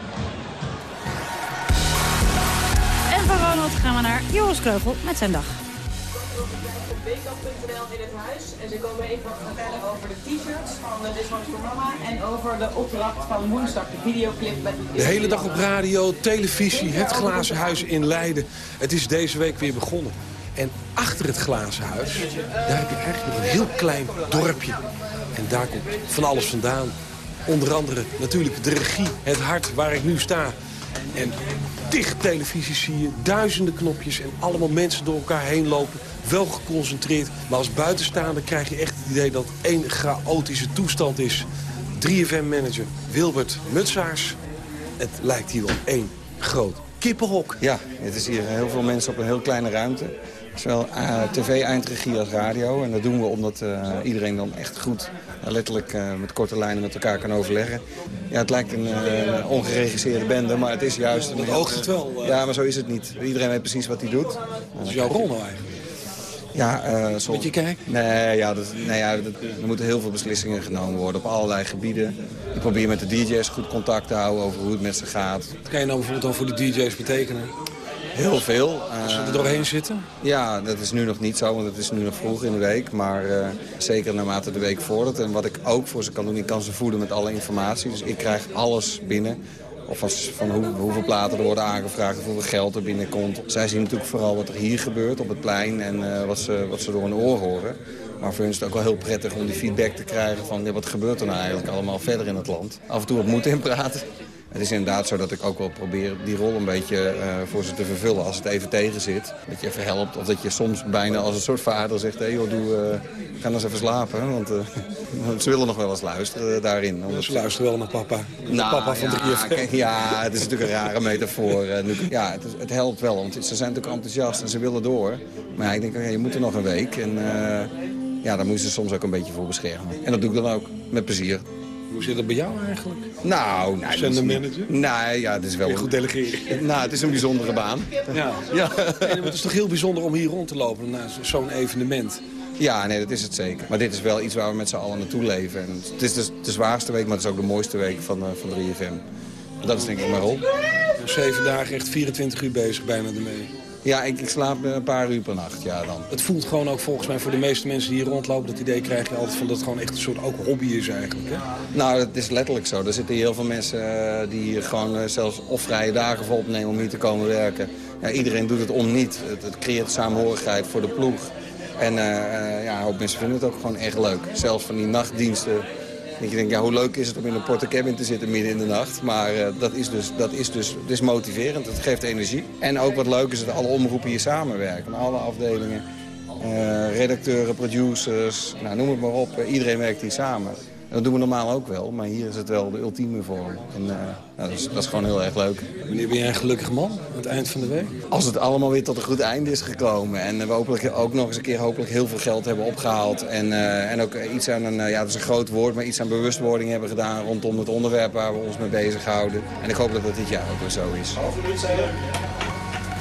Speaker 19: En van Ronald gaan we naar Joris Kreugel met zijn dag.
Speaker 38: in het huis. En ze komen even wat vertellen over de t-shirts van Mama. En over de opdracht van woensdag, de videoclip. Met
Speaker 21: de hele dag op radio, televisie, het glazen huis in Leiden. Het is deze week weer begonnen. En achter het glazen huis, daar heb je eigenlijk nog een heel klein dorpje. En daar komt van alles vandaan. Onder andere natuurlijk de regie, het hart waar ik nu sta. En dicht televisie zie je, duizenden knopjes en allemaal mensen door elkaar heen lopen. Wel geconcentreerd, maar als buitenstaander krijg je echt het idee dat één chaotische toestand is. 3FM-manager Wilbert Mutsaars. Het lijkt hier wel één groot kippenhok.
Speaker 39: Ja, het is hier heel veel mensen op een heel kleine ruimte. Zowel uh, tv-eindregie als radio. En dat doen we omdat uh, iedereen dan echt goed, uh, letterlijk met korte lijnen met elkaar kan overleggen. Ja, het lijkt een ongeregisseerde bende, maar het is juist...
Speaker 21: Dat oogt het wel.
Speaker 39: ja, maar zo is het niet. Iedereen weet precies wat hij doet.
Speaker 21: Wat is jouw rol nou eigenlijk?
Speaker 39: Ja, uh, soms...
Speaker 21: Met je kijk?
Speaker 39: Nee, ja, dat, nee ja dat, er moeten heel veel beslissingen genomen worden op allerlei gebieden. Ik probeer met de DJ's goed contact te houden over hoe het met ze gaat.
Speaker 21: Wat kan je nou bijvoorbeeld dan voor de DJ's betekenen?
Speaker 39: Heel veel.
Speaker 21: Als ze er doorheen zitten?
Speaker 39: Ja, dat is nu nog niet zo, want het is nu nog vroeg in de week. Maar uh, zeker naarmate de week vordert. En wat ik ook voor ze kan doen, ik kan ze voeden met alle informatie. Dus ik krijg alles binnen. Of als, van hoe, hoeveel platen er worden aangevraagd, of hoeveel geld er binnenkomt. Zij zien natuurlijk vooral wat er hier gebeurt op het plein en uh, wat, ze, wat ze door hun oor horen. Maar voor hen is het ook wel heel prettig om die feedback te krijgen van ja, wat gebeurt er nou eigenlijk allemaal verder in het land. Af en toe wat moed inpraten. Het is inderdaad zo dat ik ook wel probeer die rol een beetje uh, voor ze te vervullen als het even tegen zit. Dat je even helpt of dat je soms bijna als een soort vader zegt... hé hey joh, doe, uh, ga nou eens even slapen. Want uh, ze willen nog wel eens luisteren daarin.
Speaker 21: Ze luisteren wel naar papa.
Speaker 39: Nou,
Speaker 21: papa van
Speaker 39: ja, kijk, ja, het is natuurlijk een rare metafoor. ja, het, het, helpt wel, want ze zijn natuurlijk enthousiast en ze willen door. Maar ja, ik denk, okay, je moet er nog een week. En ja, daar moet je soms ook een beetje voor beschermen. En dat doe ik dan ook, met plezier.
Speaker 21: Hoe zit het bij jou eigenlijk?
Speaker 39: Nou, nou
Speaker 21: Zender manager?
Speaker 39: Nee, ja, het is wel...
Speaker 21: Je goed delegeren?
Speaker 39: Nou, het is een bijzondere baan.
Speaker 21: Ja. ja. En het is toch heel bijzonder om hier rond te lopen naar zo'n evenement?
Speaker 39: Ja, nee, dat is het zeker. Maar dit is wel iets waar we met z'n allen naartoe leven. En het is de, de zwaarste week, maar het is ook de mooiste week van, uh, van 3FM. Dat is denk ik mijn rol.
Speaker 21: Zeven dagen, echt 24 uur bezig bijna ermee.
Speaker 39: Ja, ik, ik, slaap een paar uur per nacht, ja dan.
Speaker 21: Het voelt gewoon ook volgens mij voor de meeste mensen die hier rondlopen... dat idee krijg je altijd van dat het gewoon echt een soort ook hobby is eigenlijk, hè?
Speaker 39: Nou, dat is letterlijk zo. Er zitten heel veel mensen uh, die gewoon uh, zelfs of vrije dagen voor opnemen om hier te komen werken. Ja, iedereen doet het om niet. Het, het creëert samenhorigheid voor de ploeg. En uh, ja, een hoop mensen vinden het ook gewoon echt leuk. Zelfs van die nachtdiensten ik denk, ja, hoe leuk is het om in een portecabin te zitten midden in de nacht. Maar uh, dat, is dus, dat is dus het is motiverend, het geeft energie. En ook wat leuk is dat alle omroepen hier samenwerken. Alle afdelingen, uh, redacteuren, producers, nou, noem het maar op. iedereen werkt hier samen. Dat doen we normaal ook wel, maar hier is het wel de ultieme vorm. En uh, nou, dat, is, dat, is, gewoon heel erg leuk.
Speaker 21: Wanneer ben jij een gelukkig man aan het eind van de week?
Speaker 39: Als het allemaal weer tot een goed einde is gekomen. En we hopelijk ook nog eens een keer hopelijk heel veel geld hebben opgehaald. En, uh, en ook iets aan een, uh, ja dat is een groot woord, maar iets aan bewustwording hebben gedaan rondom het onderwerp waar we ons mee bezighouden. En ik hoop dat dat dit jaar ook weer zo is.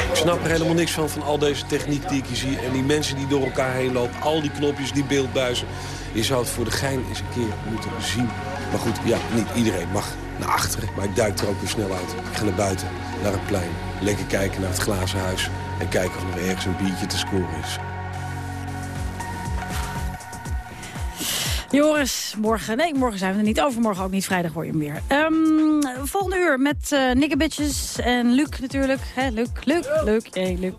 Speaker 21: Ik snap er helemaal niks van, van al deze techniek die ik hier zie. En die mensen die door elkaar heen lopen. Al die knopjes, die beeldbuizen. Je zou het voor de gein eens een keer moeten zien. Maar goed, ja, niet iedereen mag naar achteren. Maar ik duik er ook weer snel uit. Ik ga naar buiten, naar het plein. Lekker kijken naar het glazen huis. En kijken of er ergens een biertje te scoren is.
Speaker 19: Joris, morgen, nee, morgen zijn we er niet. Overmorgen ook niet, vrijdag hoor je hem weer. Um, volgende uur met uh, Nikke Bitches en Luc natuurlijk. Hè, Luc, Luc, Luc, hey, Luc.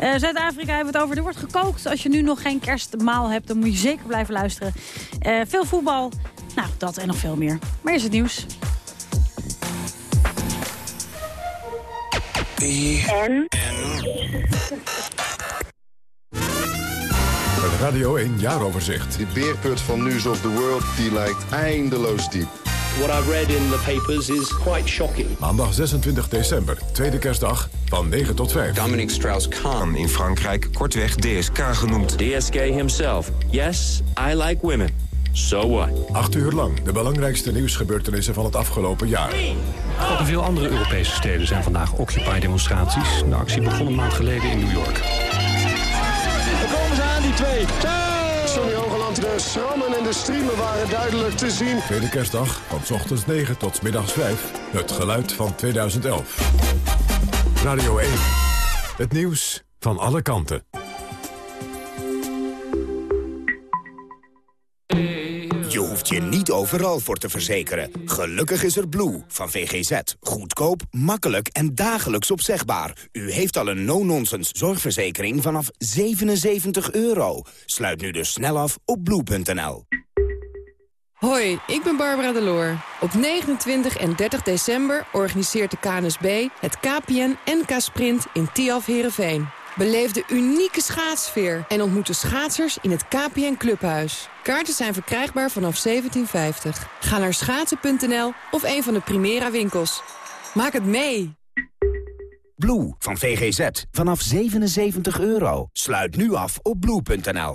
Speaker 19: Uh, Zuid-Afrika hebben we het over. Er wordt gekookt. Als je nu nog geen kerstmaal hebt, dan moet je zeker blijven luisteren. Uh, veel voetbal. Nou, dat en nog veel meer. Maar eerst het nieuws.
Speaker 5: Radio 1 jaaroverzicht.
Speaker 40: Die beerput van News of the World die lijkt eindeloos diep. what I've read in the papers is quite shocking.
Speaker 5: Maandag 26 december, tweede kerstdag, van 9 tot 5.
Speaker 41: Dominic Strauss-Kahn in Frankrijk, kortweg DSK genoemd.
Speaker 42: DSK himself. Yes, I like women. So what?
Speaker 5: Acht uur lang de belangrijkste nieuwsgebeurtenissen van het afgelopen jaar.
Speaker 43: Ook in veel andere Europese steden zijn vandaag Occupy-demonstraties. De actie begon een maand geleden in New York.
Speaker 44: Sonny Hogeland, de schrammen en de streamen waren duidelijk te zien.
Speaker 5: Tweede kerstdag, van s ochtends 9 tot s middags 5. Het geluid van 2011. Radio 1. Het nieuws van alle kanten.
Speaker 45: Je niet overal voor te verzekeren. Gelukkig is er Blue van VGZ. Goedkoop, makkelijk en dagelijks opzegbaar. U heeft al een no-nonsense zorgverzekering vanaf 77 euro. Sluit nu dus snel af op blue.nl.
Speaker 46: Hoi, ik ben Barbara Deloor. Op 29 en 30 december organiseert de KNSB het KPN NK Sprint in Tialf Herenveen. Beleef de unieke schaatsfeer en ontmoet de schaatsers in het KPN Clubhuis. Kaarten zijn verkrijgbaar vanaf 1750. Ga naar schaatsen.nl of een van de Primera winkels. Maak het mee!
Speaker 45: Blue van VGZ vanaf 77 euro. Sluit nu af op blue.nl.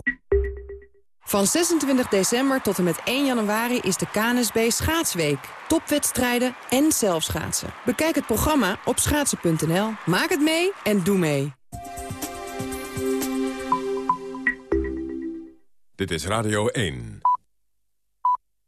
Speaker 46: Van 26 december tot en met 1 januari is de KNSB Schaatsweek. Topwedstrijden en zelfschaatsen. Bekijk het programma op schaatsen.nl. Maak het mee en doe mee.
Speaker 5: Dit is Radio 1.